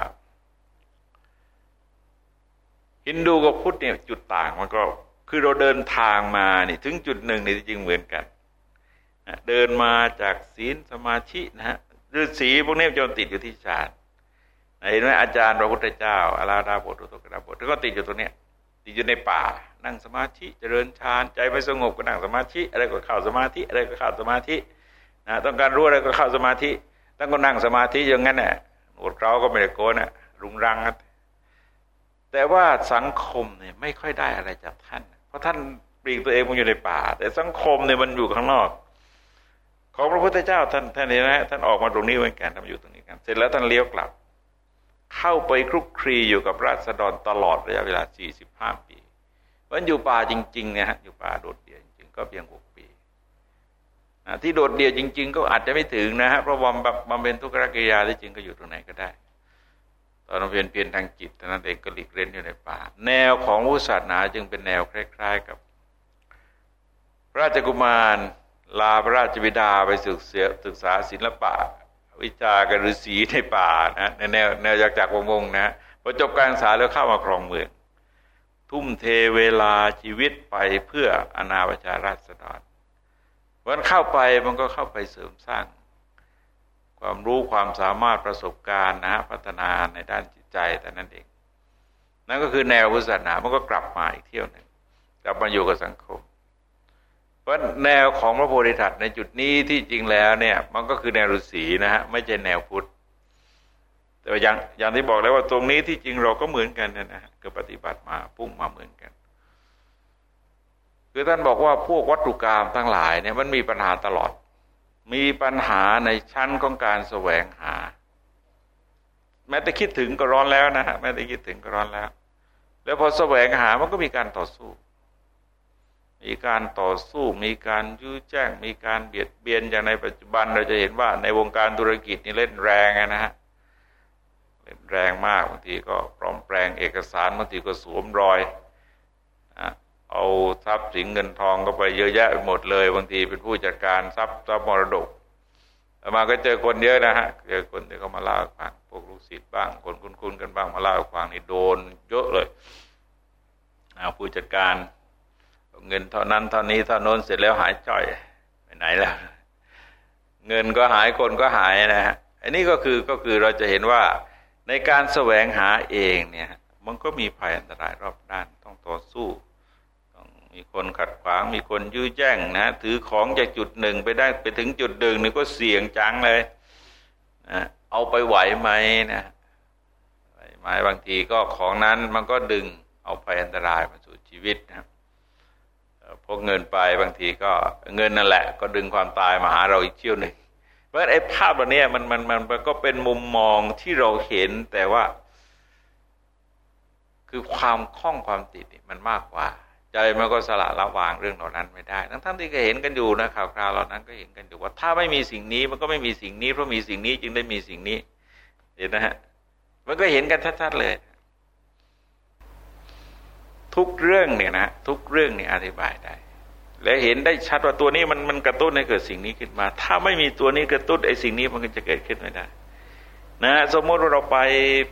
ฮินดูกับพุทธเนี่ยจุดต่างมันก็คือเราเดินทางมานี่ถึงจุดหนึ่งนี่จริงเหมือนกันเดินมาจากศีลสมาธินะฮะฤาษีพวกนี้จนติดอยู่ที่ฌานเห็นไหมอาจารย์พระพุทธเจ้าอาราดาบทุตกดาบทก็ติดอยู่ตรงเนี้ยติดอยู่ในป่า นั่งสมาธิเจริญฌานใจไม่สงบก็นั่งสมาธิอะไรก็เข้าสมาธิอะไรก็เข้าสมาธินะต้องการรู้อะไรก็เข้าสมาธิต้องก็นั่งสมาธิอย่างนั้นแหละหนวดเราก็ไม่ได้โกนนะรุงรังนะ แต่ว่าสังคมเนี่ยไม่ค่อยได้อะไรจากท่าน เพราะท่านปลีกตัวเองมันอยู่ในป่า แต่สังคมเนี่ยมันอยู่ข้างนอก ของพระพุทธเจ้าท่านท่านเห็นไหมท่านออกมาตรงนี้เหมือนกันทำอยู่ตรงนี้กันเสร็จแล้วท่านเลี้ยวกลับ เข้าไปคลุกคลีอยู่กับราษฎรตลอดระยะเวลา 45 ปีเพราะอยู่ป่าจริงๆเนี่ยฮะอยู่ป่าโดดเดี่ยวจริงๆก็เพียง6ปีที่โดดเดี่ยวจริง ๆ ก็อาจจะไม่ถึงนะฮะเพราะบำเพ็ญทุกขกิริยาที่จริงก็อยู่ตรงไหนก็ได้ ตอนเพียนเพียนทางจิตนั้นเองก็หลีกเล่นอยู่ในป่า แนวของวุศาสนาจึงเป็นแนวคล้าย ๆ กับ พระราชกุมารลาพระราชบิดาไปศึกษาศึกษาศิลปะ วิจารฤาษีในป่านะในแนวแนวจากจากวงวงนะพอจบการศึกษาแล้วเข้ามาครองเมือง ทุ่มเทเวลาชีวิตไปเพื่ออนาประชาราษฎรวันเข้าไปมันก็เข้าไปเสริมสร้าง ความรู้ความสามารถประสบการณ์นะฮะพัฒนาในด้านจิตใจแต่นั่นเอง นั่นก็คือแนวพุทธศาสนามันก็กลับมาอีกเที่ยวหนึ่งกลับมาอยู่กับสังคม เพราะแนวของพระโพธิสัตว์ในจุดนี้ที่จริงแล้วเนี่ยมันก็คือแนวฤาษีนะฮะไม่ใช่แนวพุทธแต่อย่างอย่างที่บอกแล้วว่าตรงนี้ที่จริงเราก็เหมือนกันนะฮะก็ปฏิบัติมาพุ่งมาเหมือนกัน คือท่านบอกว่าพวกวัตถุกรรมทั้งหลายเนี่ยมันมีปัญหาตลอด มีปัญหาในชั้นของการแสวงหา แม้แต่คิดถึงก็ร้อนแล้วนะฮะแม้แต่คิดถึงก็ร้อนแล้ว แล้วพอแสวงหามันก็มีการต่อสู้ มีการต่อสู้ มีการยื้อแจ้ง มีการเบียดเบียนอย่างในปัจจุบันเราจะเห็นว่า ในวงการธุรกิจนี่เล่นแรงนะฮะเล่นแรงมากบางทีก็ปลอมแปลงเอกสารบางทีก็สวมรอย เอาทรัพย์สินเงินทองก็ไปเยอะแยะไปหมดเลยบางทีเป็นผู้จัดการทรัพย์ทรัพย์มรดกมาก็เจอคนเยอะนะฮะเจอคนที่เขามาเล่าฟังพวกลูกศิษย์บ้าง คนคุ้นๆกันบ้างมาเล่าฟังนี่โดนเยอะเลยเอาผู้จัดการเงินเท่านั้นเท่านี้เท่าน้นเสร็จแล้วหายจ่อยไปไหนแล้ว เงินก็หายคนก็หายนะฮะอันนี้ก็คือก็คือเราจะเห็นว่าในการแสวงหาเองเนี่ย มันก็มีภัยอันตรายรอบด้านต้องต่อสู้ มีคนขัดขวาง มีคนยื้อแย่งนะถือของจากจุดหนึ่งไปได้ไปถึงจุดหนึ่งนี่ก็เสี่ยงจังเลยนะเอาไปไหวไหมนะไหวไหมบางทีก็ของนั้นมันก็ดึงเอาไปอันตรายมาสู่ชีวิตนะพกเงินไปบางทีก็เงินนั่นแหละ ก็ดึงความตายมาหาเราอีกเที่ยวหนึ่งเพราะไอ้ภาพแบบนี้มันมันมันก็เป็นมุมมองที่เราเห็นแต่ว่า คือความคล้องความติดมันมากกว่า ใจมันก็สละละวางเรื่องเหล่านั้นไม่ได้ ทั้งทั้งที่ก็เห็นกันอยู่นะข่าวคราวเหล่านั้นก็เห็นกันอยู่ว่า ถ้าไม่มีสิ่งนี้มันก็ไม่มีสิ่งนี้ เพราะมีสิ่งนี้จึงได้มีสิ่งนี้ เห็นนะฮะ มันก็เห็นกันชัดๆเลย ทุกเรื่องเนี่ยนะทุกเรื่องเนี่ยอธิบายได้ และเห็นได้ชัดว่าตัวนี้มันมันกระตุ้นให้เกิดสิ่งนี้ขึ้นมา ถ้าไม่มีตัวนี้กระตุ้นไอ้สิ่งนี้มันก็จะเกิดขึ้นไม่ได้นะสมมติว่าเราไป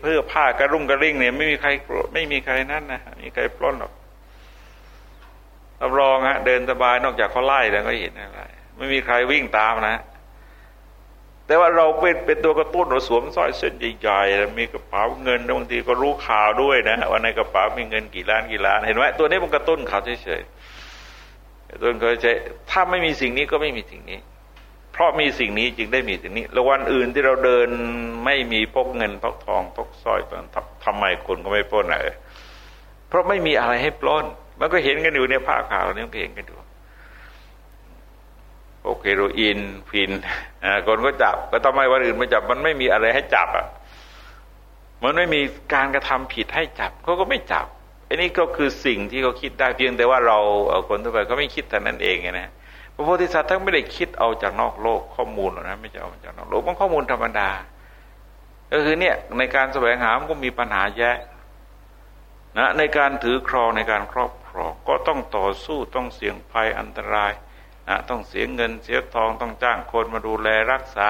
เพื่อผ้ากระรุ่งกระริ่งเนี่ยไม่มีใครไม่มีใครนั่นนะมีใครปล้นหรอก รับรองฮะเดินสบายนอกจากเขาไล่แล้วก็เห็นอะไรไม่มีใครวิ่งตามนะ แต่ว่าเราเป็นเป็นตัวกระตุ้นเราสวมสร้อยเส้นใหญ่ๆมีกระเป๋าเงินบางทีก็รู้ข่าวด้วยนะว่าในกระเป๋ามีเงินกี่ล้านกี่ล้านเห็นไหมตัวนี้มันกระตุ้นเขาเฉยๆตุ้นเขาเฉยถ้าไม่มีสิ่งนี้ก็ไม่มีสิ่งนี้ เพราะมีสิ่งนี้จึงได้มีสิ่งนี้ แล้ววันอื่นที่เราเดินไม่มีพกเงินพกทองพกสร้อยทำไมคนก็ไม่ปล้นอะไรเพราะไม่มีอะไรให้ปล้น มันก็เห็นกันอยู่ในภาพข่าวนี้มันก็เห็นกันอยู่โอเคโรอินฟินคนก็จับ ก็ทำไมวันอื่นไม่จับ มันไม่มีอะไรให้จับอะมันไม่มีการกระทำผิดให้จับเขาก็ไม่จับอันนี้ก็คือสิ่งที่เขาคิดได้เพียงแต่ว่าเราคนทั่วไปก็ไม่คิดแต่นั้นเองนะพระโพธิสัตว์ทั้งไม่ได้คิดเอาจากนอกโลกข้อมูลหรอกนะไม่ใช่เอาจากนอกโลกมันข้อมูลธรรมดา ก็คือเนี่ยในการแสวงหามันก็มีปัญหาแยะนะในการถือครองในการครอบ รองก็ต้องต่อสู้ต้องเสี่ยงภัยอันตรายนะต้องเสียเงินเสียทองต้องจ้างคนมาดูแลรักษา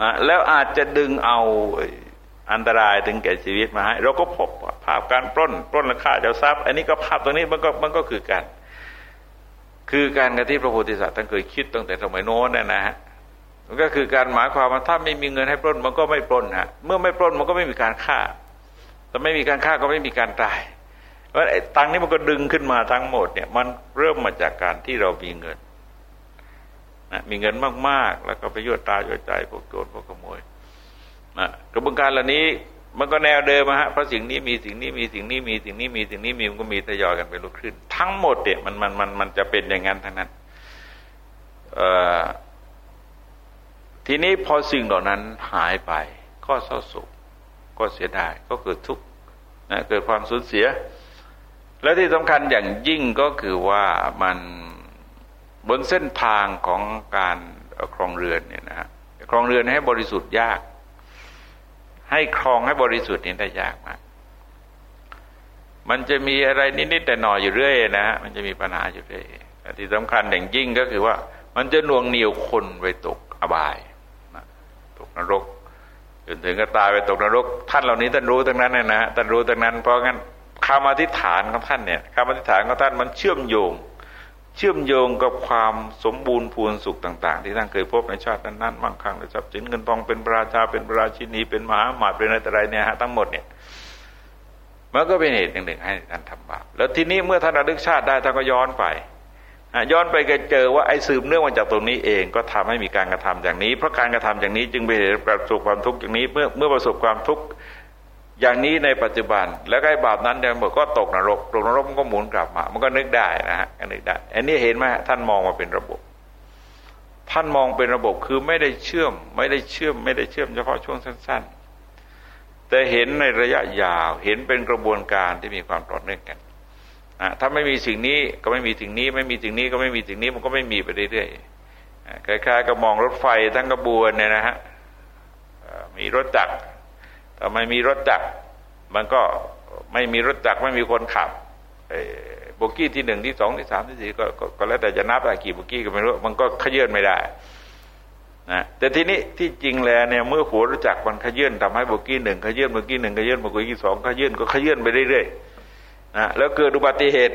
นะแล้วอาจจะดึงเอาอันตรายถึงแก่ชีวิตมาให้เราก็พบภาพการปล้นปล้นราคาเจ้าทรัพย์ อันนี้ก็ภาพตรงนี้มันก็มันก็คือการคือการกระที่พระโพธิสัตว์ท่านเคยคิดตั้งแต่สมัยโน้นนะฮะมันก็คือการหมายความว่าถ้าไม่มีเงินให้ปล้นมันก็ไม่ปล้นฮะเมื่อไม่ปล้นมันก็ไม่มีการฆ่าถ้าไม่มีการฆ่าก็ไม่มีการตาย ราะไอ้ตังนี้มันก็ดึงขึ้นมาทั้งหมดเนี่ยมันเริ่มมาจากการที่เรามีเงินนะมีเงินมาก ๆ แล้วก็ไปยั่วตายั่วใจพวกโจรพวกขโมยนะกระบวนการเหล่านี้มันก็แนวเดิมฮะเพราะสิ่งนี้มีสิ่งนี้มีสิ่งนี้มีสิ่งนี้มีสิ่งนี้มีมันก็มีทยอยกันไปลุกขึ้น ทั้งหมดเนี่ยมันมันมันมันจะเป็นอย่างนั้นทั้งนั้นทีนี้พอสิ่งเหล่านั้นหายไป ก็เศร้าโศกก็เสียดายก็เกิดทุกข์นะเกิดความสูญเสีย และที่สำคัญอย่างยิ่งก็คือว่ามันบนเส้นทางของการครองเรือนเนี่ยนะฮะครองเรือนให้บริสุทธิ์ยาก ให้ครองให้บริสุทธิ์นี่ได้ยากมาก มันจะมีอะไรนิดๆแต่หน่อยอยู่เรื่อยนะฮะมันจะมีปัญหาอยู่เรื่อยแต่ที่สำคัญอย่างยิ่งก็คือว่า มันจะน่วงเหนียวคนไปตกอบายตกนรกจนถึงก็ตายไปตกนรก ท่านเหล่านี้ท่านรู้ทั้งนั้นนะฮะท่านรู้ทั้งนั้นเพราะงั้น คำอธิษฐานของท่านเนี่ยคำอธิษฐานของท่านมันเชื่อมโยง เชื่อมโยงกับความสมบูรณ์พูนสุขต่าง ๆ ที่ท่านเคยพบในชาตินั้นๆมั่งคั่งในทรัพย์สินเงินทองเป็นระราชาเป็นระราชินีเป็นมหาหมาเป็นอะไรเนี่ยฮะทั้งหมดเนี่ยมันก็เป็นเหตุหนึ่งให้ท่านทำบาปแล้วทีนี้เมื่อท่านระลึกชาติได้ท่านก็ย้อนไปย้อนไปก็เจอว่าไอ้สืบเนื่องมาจากตรงนี้เองก็ทำให้มีการกระทำอย่างนี้ เพราะการกระทำอย่างนี้จึงไปประสบความทุกข์อย่างนี้ เมื่อเมื่อประสบความทุกข์ อย่างนี้ในปัจจุบัน แล้วไอ้บาปนั้นเนี่ยมันก็ตกนรกตกนรกมันก็หมุนกลับมา มันก็นึกได้นะฮะก็นึกได้ อันนี้เห็นไหมท่านมองมาเป็นระบบ ท่านมองเป็นระบบคือไม่ได้เชื่อม ไม่ได้เชื่อม ไม่ได้เชื่อมเฉพาะช่วงสั้น ๆ แต่เห็นในระยะยาว เห็นเป็นกระบวนการที่มีความต่อเนื่องกันนะถ้าไม่มีสิ่งนี้ก็ไม่มีสิ่งนี้ ไม่มีสิ่งนี้ก็ไม่มีสิ่งนี้มันก็ไม่มีไปเรื่อยๆคล้ายๆกับมองรถไฟทั้งกระบวนเนี่ยนะฮะมีรถจักร ถ้าไม่มีรถจักรมันก็ไม่มีรถจักรไม่มีคนขับโบกี้ที่หนึ่งที่สองที่สามที่สี่ก็ก็แล้วแต่จะนับอะกี่โบกี้ก็ไม่รู้มันก็ขยื่นไม่ได้นะแต่ทีนี้ที่จริงแล้วเนี่ยเมื่อหัวรถจักรมันขยื่นทำให้โบกี้หนึ่งขยื่นโบกี้หนึ่งขยื่นโบกี้สองขยื่นก็ขยื่นไปเรื่อยๆนะแล้วเกิดอุบัติเหตุ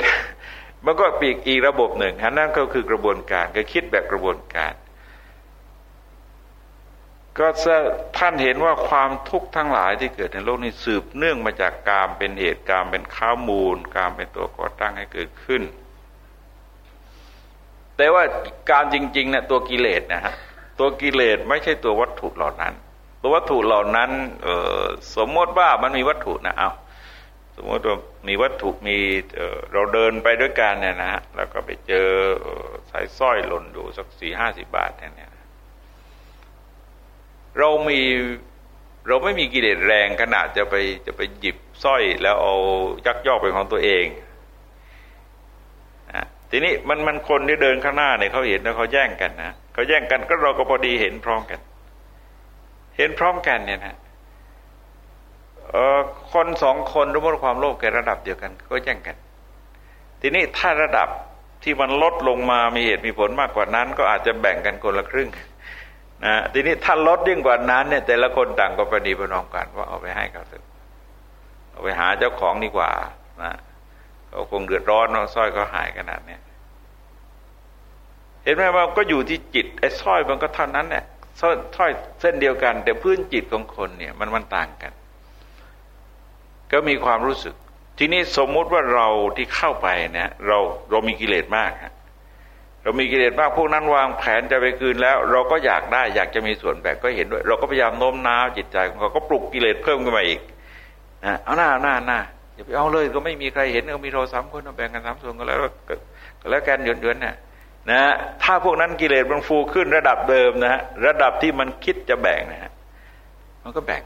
มันก็ปีกอีกระบบหนึ่งนั่นก็คือกระบวนการก็คิดแบบกระบวนการ ก็ท่านเห็นว่าความทุกข์ทั้งหลายที่เกิดในโลกนี้สืบเนื่องมาจากกามเป็นเหตุกามเป็นข้ามูลกามเป็นตัวก่อตั้งให้เกิดขึ้น แต่ว่ากามจริงๆเนะี่ยตัวกิเลสนะฮะตัวกิเลสไม่ใช่ตัววัตถุเหล่านั้น ตัววัตถุเหล่านั้นสมมติว่ามันมีวัตถุนะเอาสมมติว่ามีวัตถุมีเเราเดินไปด้วยกันเนี่ยนะฮะแล้วก็ไปเจอสายสร้อยหล่นอยู่สักสี่ห้าสิบบาทเนี่ย เรามีเราไม่มีกิเลสแรงขนาดจะไปจะไปหยิบสร้อยแล้วเอายักยอกเป็นของตัวเองนะทีนี้มันมันคนที่เดินข้างหน้าเนี่ยเขาเห็นแล้วเขาแย่งกันนะเขาแย่งกันก็เราก็พอดีเห็นพร้อมกัน เห็นพร้อมกันเนี่ยนะคนสองคนรู้ว่าความโลภแกระดับเดียวกัน ก็แย่งกัน ทีนี้ถ้าระดับที่มันลดลงมามีเหตุมีผลมากกว่านั้น ก็อาจจะแบ่งกันคนละครึ่ง นะทีนี้ถ้าลดยิ่งกว่านั้นเนี่ย แต่ละคนต่างก็ประดีประนอมกันว่าเอาไปให้เขาเถอะเอาไปหาเจ้าของดีกว่านะเขาคงเดือดร้อนเนาะสร้อยเขาหายขนาดเนี้ยเห็นไหมว่าก็อยู่ที่จิตไอ้สร้อยมันก็เท่านั้นแหละสร้อยสร้อยเส้นเดียวกัน แต่พื้นจิตของคนเนี่ย มันมันต่างกัน ก็มีความรู้สึก ทีนี้สมมุติว่าเราที่เข้าไปเนี่ย เราเรามีกิเลสมากฮะ เรามีกิเลสมากพวกนั้นวางแผนจะไปคืนแล้ว เราก็อยากได้อยากจะมีส่วนแบ่งก็เห็นด้วย เราก็พยายามโน้มน้าวจิตใจของเขาก็ปลุกกิเลสเพิ่มขึ้นมาอีกนะเอาหน้าหน้าหน้าอย่าไปเอาเลยก็ไม่มีใครเห็นก็มีเราสามคนเราแบ่งกันสามส่วนก็แล้วก็แล้วกันหยวนหยวนนะนะถ้าพวกนั้นกิเลสมันฟูขึ้นระดับเดิมนะฮะระดับที่มันคิดจะแบ่งนะฮะมันก็แบ่ง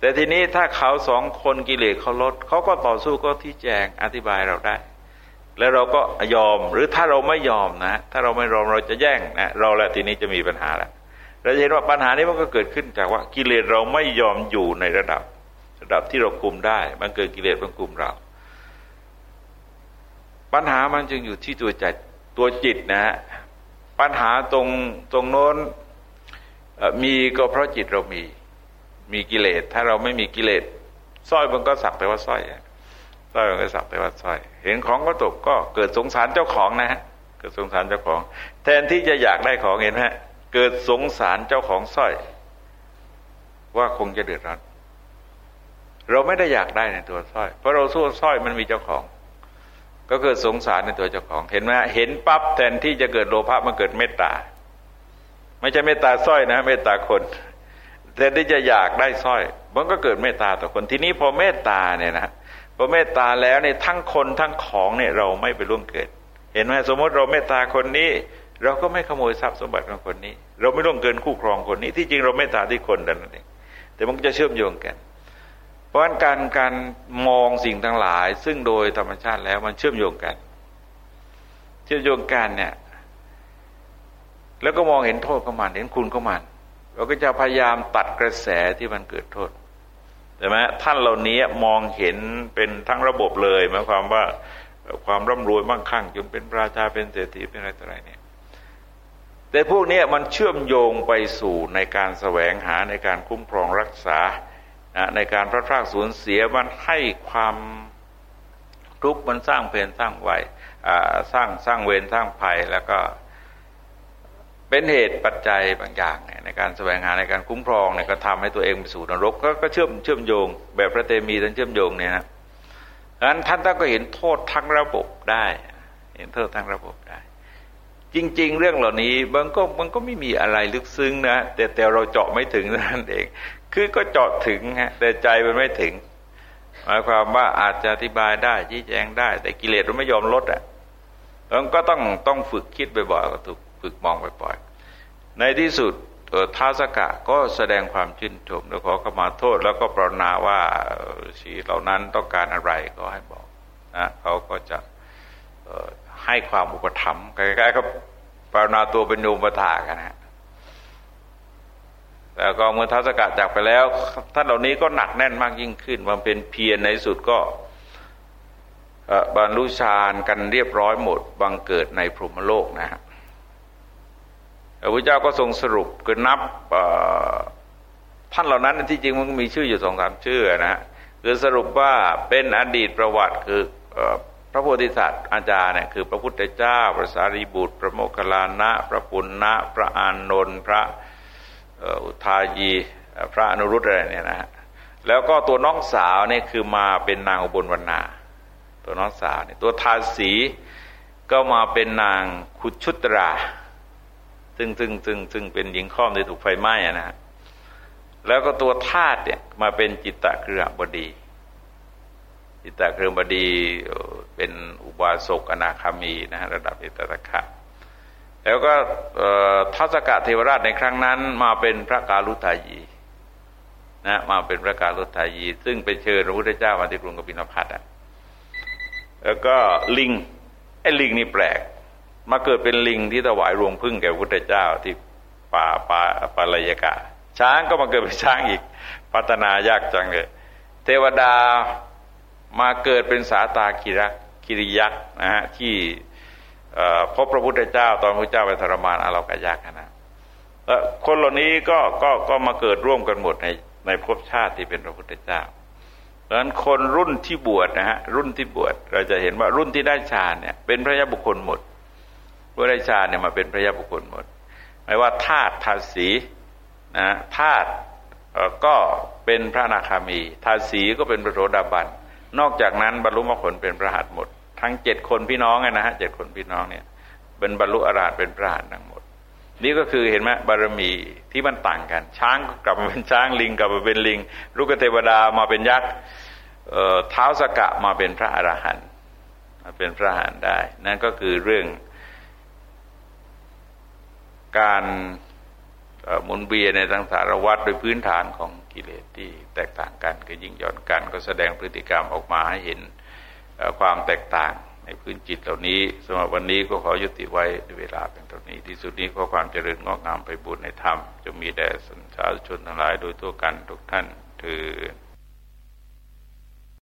แต่ทีนี้ถ้าเขาสองคนกิเลสเขาลดเขาก็ต่อสู้ก็ที่แจงอธิบายเราได้ แล้วเราก็ยอมหรือถ้าเราไม่ยอมนะ ถ้าเราไม่ยอมเราจะแย่งนะเราแหละทีนี้จะมีปัญหาแล้วเราจะเห็นว่าปัญหานี้มันก็เกิดขึ้นจากว่ากิเลสเราไม่ยอมอยู่ในระดับ ระดับที่เราคุมได้ มันเกิดกิเลสมันคุมเรา ปัญหามันจึงอยู่ที่ตัวใจตัวจิตนะฮะปัญหาตรงตรงโน้นมีก็เพราะจิตเรามี มีกิเลสถ้าเราไม่มีกิเลสสร้อยมันก็สักแต่ว่าสร้อย สร้อยก็สักแต่ว่าสร้อย เห็นของก็ตกก็เกิดสงสารเจ้าของนะฮะเกิดสงสารเจ้าของ แทนที่จะอยากได้ของเห็นไหมเกิดสงสารเจ้าของสร้อย ว่าคงจะเดือดร้อนเราไม่ได้อยากได้ในตัวสร้อย เพราะเราสู้สร้อยมันมีเจ้าของ ก็เกิดสงสารในตัวเจ้าของ เห็นไหมเห็นปั๊บแทนที่จะเกิดโลภะมันเกิดเมตตา ไม่ใช่เมตตาสร้อยนะ เมตตาคนแทนที่จะอยากได้สร้อย มันก็เกิดเมตตาต่อคนทีนี้พอเมตตาเนี่ยนะ พอเมตตาแล้วเนี่ยทั้งคนทั้งของเนี่ยเราไม่ไปล่วงเกินเห็นไหมสมมติเราเมตตาคนนี้ เราก็ไม่ขโมยทรัพย์สมบัติของคนนี้ เราไม่ล่วงเกินคู่ครองคนนี้ ที่จริงเราเมตตาที่คนนั่นเองแต่มันจะเชื่อมโยงกัน เพราะฉะนั้นการการมองสิ่งทั้งหลาย ซึ่งโดยธรรมชาติแล้วมันเชื่อมโยงกัน เชื่อมโยงกันเนี่ยแล้วก็มองเห็นโทษของมันเห็นคุณของมัน เราก็จะพยายามตัดกระแสที่มันเกิดโทษ ช่ไหมท่านเหล่านี้มองเห็นเป็นทั้งระบบเลยหมายความว่าความร่ำรวยมั่งคั่งจนเป็นราชาเป็นเศรษฐีเป็นอะไรต่ออะไรเนี่ยแต่พวกนี้มันเชื่อมโยงไปสู่ในการแสวงหาในการคุ้มครองรักษาในการพระพรากสูญเสียมันให้ความทุกข์มันสร้างเพลนสร้างไวสร้างสร้างเวรสร้างภัยแล้วก็ เป็นเหตุปัจจัยบางอย่างในการแสวงหาในการคุ้มครองเนี่ยก็ทำให้ตัวเองไปสู่นรกก็เชื่อมเชื่อมโยง แบบพระเตมีท่านเชื่อมโยงเนี่ยนะดังนั้นท่านก็เห็นโทษทั้งระบบได้ เห็นโทษทั้งระบบได้ จริง ๆ เรื่องเหล่านี้มันก็มันก็ไม่มีอะไรลึกซึ้งนะแต่แต่เราเจาะไม่ถึงนั่นเอง คือก็เจาะถึงฮะแต่ใจมันไม่ถึงหมายความว่าอาจจะอธิบายได้ชี้แจงได้ แต่กิเลสมันไม่ยอมลดอะแล้วก็ต้องต้องฝึกคิดบ่อยๆก็ถูก ฝึกมองบ่อยๆ ในที่สุดท้าสกะก็แสดงความชื่นชม แล้วขอขมาโทษแล้วก็ปรนนาว่าชีเหล่านั้นต้องการอะไรก็ให้บอกนะเขาก็จะให้ความอุปถัมภ์คล้ๆกับปรนนาตัวเป็นโยมปถากันนะแล้วก็เมื่อท้าสกัดจากไปแล้วท่านเหล่านี้ก็หนักแน่นมากยิ่งขึ้นมันเป็นเพียรในสุดก็บรรลุฌานกันเรียบร้อยหมดบังเกิดในพรหมโลกนะฮะ พระพุทธเจ้าก็ทรงสรุปคือนับท่านเหล่านั้นที่จริงมันมีชื่ออยู่สองสามชื่อนะฮะคือสรุปว่าเป็นอดีตประวัติคือพระโพธิสัตว์อาจารย์เนี่ยคือพระพุทธเจ้า พระสารีบุตร พระโมคคัลลานะ พระปุณณะพระอานนท์พระอุทายี พระอนุรุตอะไรเนี่ยนะฮะแล้วก็ตัวน้องสาวเนี่ยคือมาเป็นนางอุบลวรรณาตัวน้องสาวเนี่ยตัวทาสีก็มาเป็นนางขุชุตรา ซึ่งซึ่งซึ่งซึ่งเป็นหญิงข้อมที่ถูกไฟไหม้นะฮะแล้วก็ตัวทาตุเนี่ยมาเป็นจิตตะเครือบดี จิตตะเครือบดีเป็นอุบาสกอนาคามีนะฮะระดับอิตตะคะแล้วก็ทัศกะเทวราชในครั้งนั้น มาเป็นพระกาลุทายีนะมาเป็นพระกาลุทายี ซึ่งไปเชิญพระพุทธเจ้ามาที่กรุงกบิลพัทอะแล้วก็ลิงไอ้ลิงนี่แปลก มาเกิดเป็นลิงที่ถวายรวงพึ่งแก่พระพุทธเจ้าที่ป่าป่าปาลยกาช้างก็มาเกิดเป็นช้างอีก พัฒนายากจังเลยเทวดามาเกิดเป็นสาตากิรักกิริยักษ์นะฮะที่พบพระพุทธเจ้าตอนพระเจ้าไปทรมานอาเรากยากนะแล้วคนเหล่านี้ก็ก็ก็มาเกิดร่วมกันหมดในในภพชาติที่เป็นพระพุทธเจ้าดังนั้นคนรุ่นที่บวชนะฮะรุ่นที่บวชเราจะเห็นว่ารุ่นที่ได้ฌานเนี่ยเป็นพระยาบุคคลหมด ผู้ได้ฌาเนี่ยมาเป็นพระยาบุคคลหมดไม่ว่าธาตุธาสีนะธาตุก็เป็นพระนาคามีธาสีก็เป็นพระโสดาบันนอกจากนั้นบรรลุมรรคผลเป็นพระหัตหมด ทั้งเจ็ดคนพี่น้องนะฮะเจ็ดคนพี่น้องเนี่ยเป็นบรรลุอรหัตเป็นพระหัตทั้งหมด นี่ก็คือเห็นไหมบารมีที่มันต่างกัน ช้างกลับมาเป็นช้างลิงกลับมาเป็นลิงลูกเทวดามาเป็นยักษ์เท้าสกะมาเป็นพระอรหันต์มาเป็นพระอรหันต์ได้ นั่นก็คือเรื่อง การหมุนเวียนในทางสารวัตรโดยพื้นฐานของกิเลสที่แตกต่างกันก็ยิ่งย่อนกันก็แสดงพฤติกรรมออกมาให้เห็นความแตกต่างในพื้นจิตเหล่านี้สำหรับวันนี้ก็ขอยุติไว้ในเวลาเป็นตรงนี้ ที่สุดนี้ขอความเจริญงอกงามไปบุญในธรรม จะมีแด่สัญชาชนทั้งหลายโดยทั่วกันทุกท่านถือ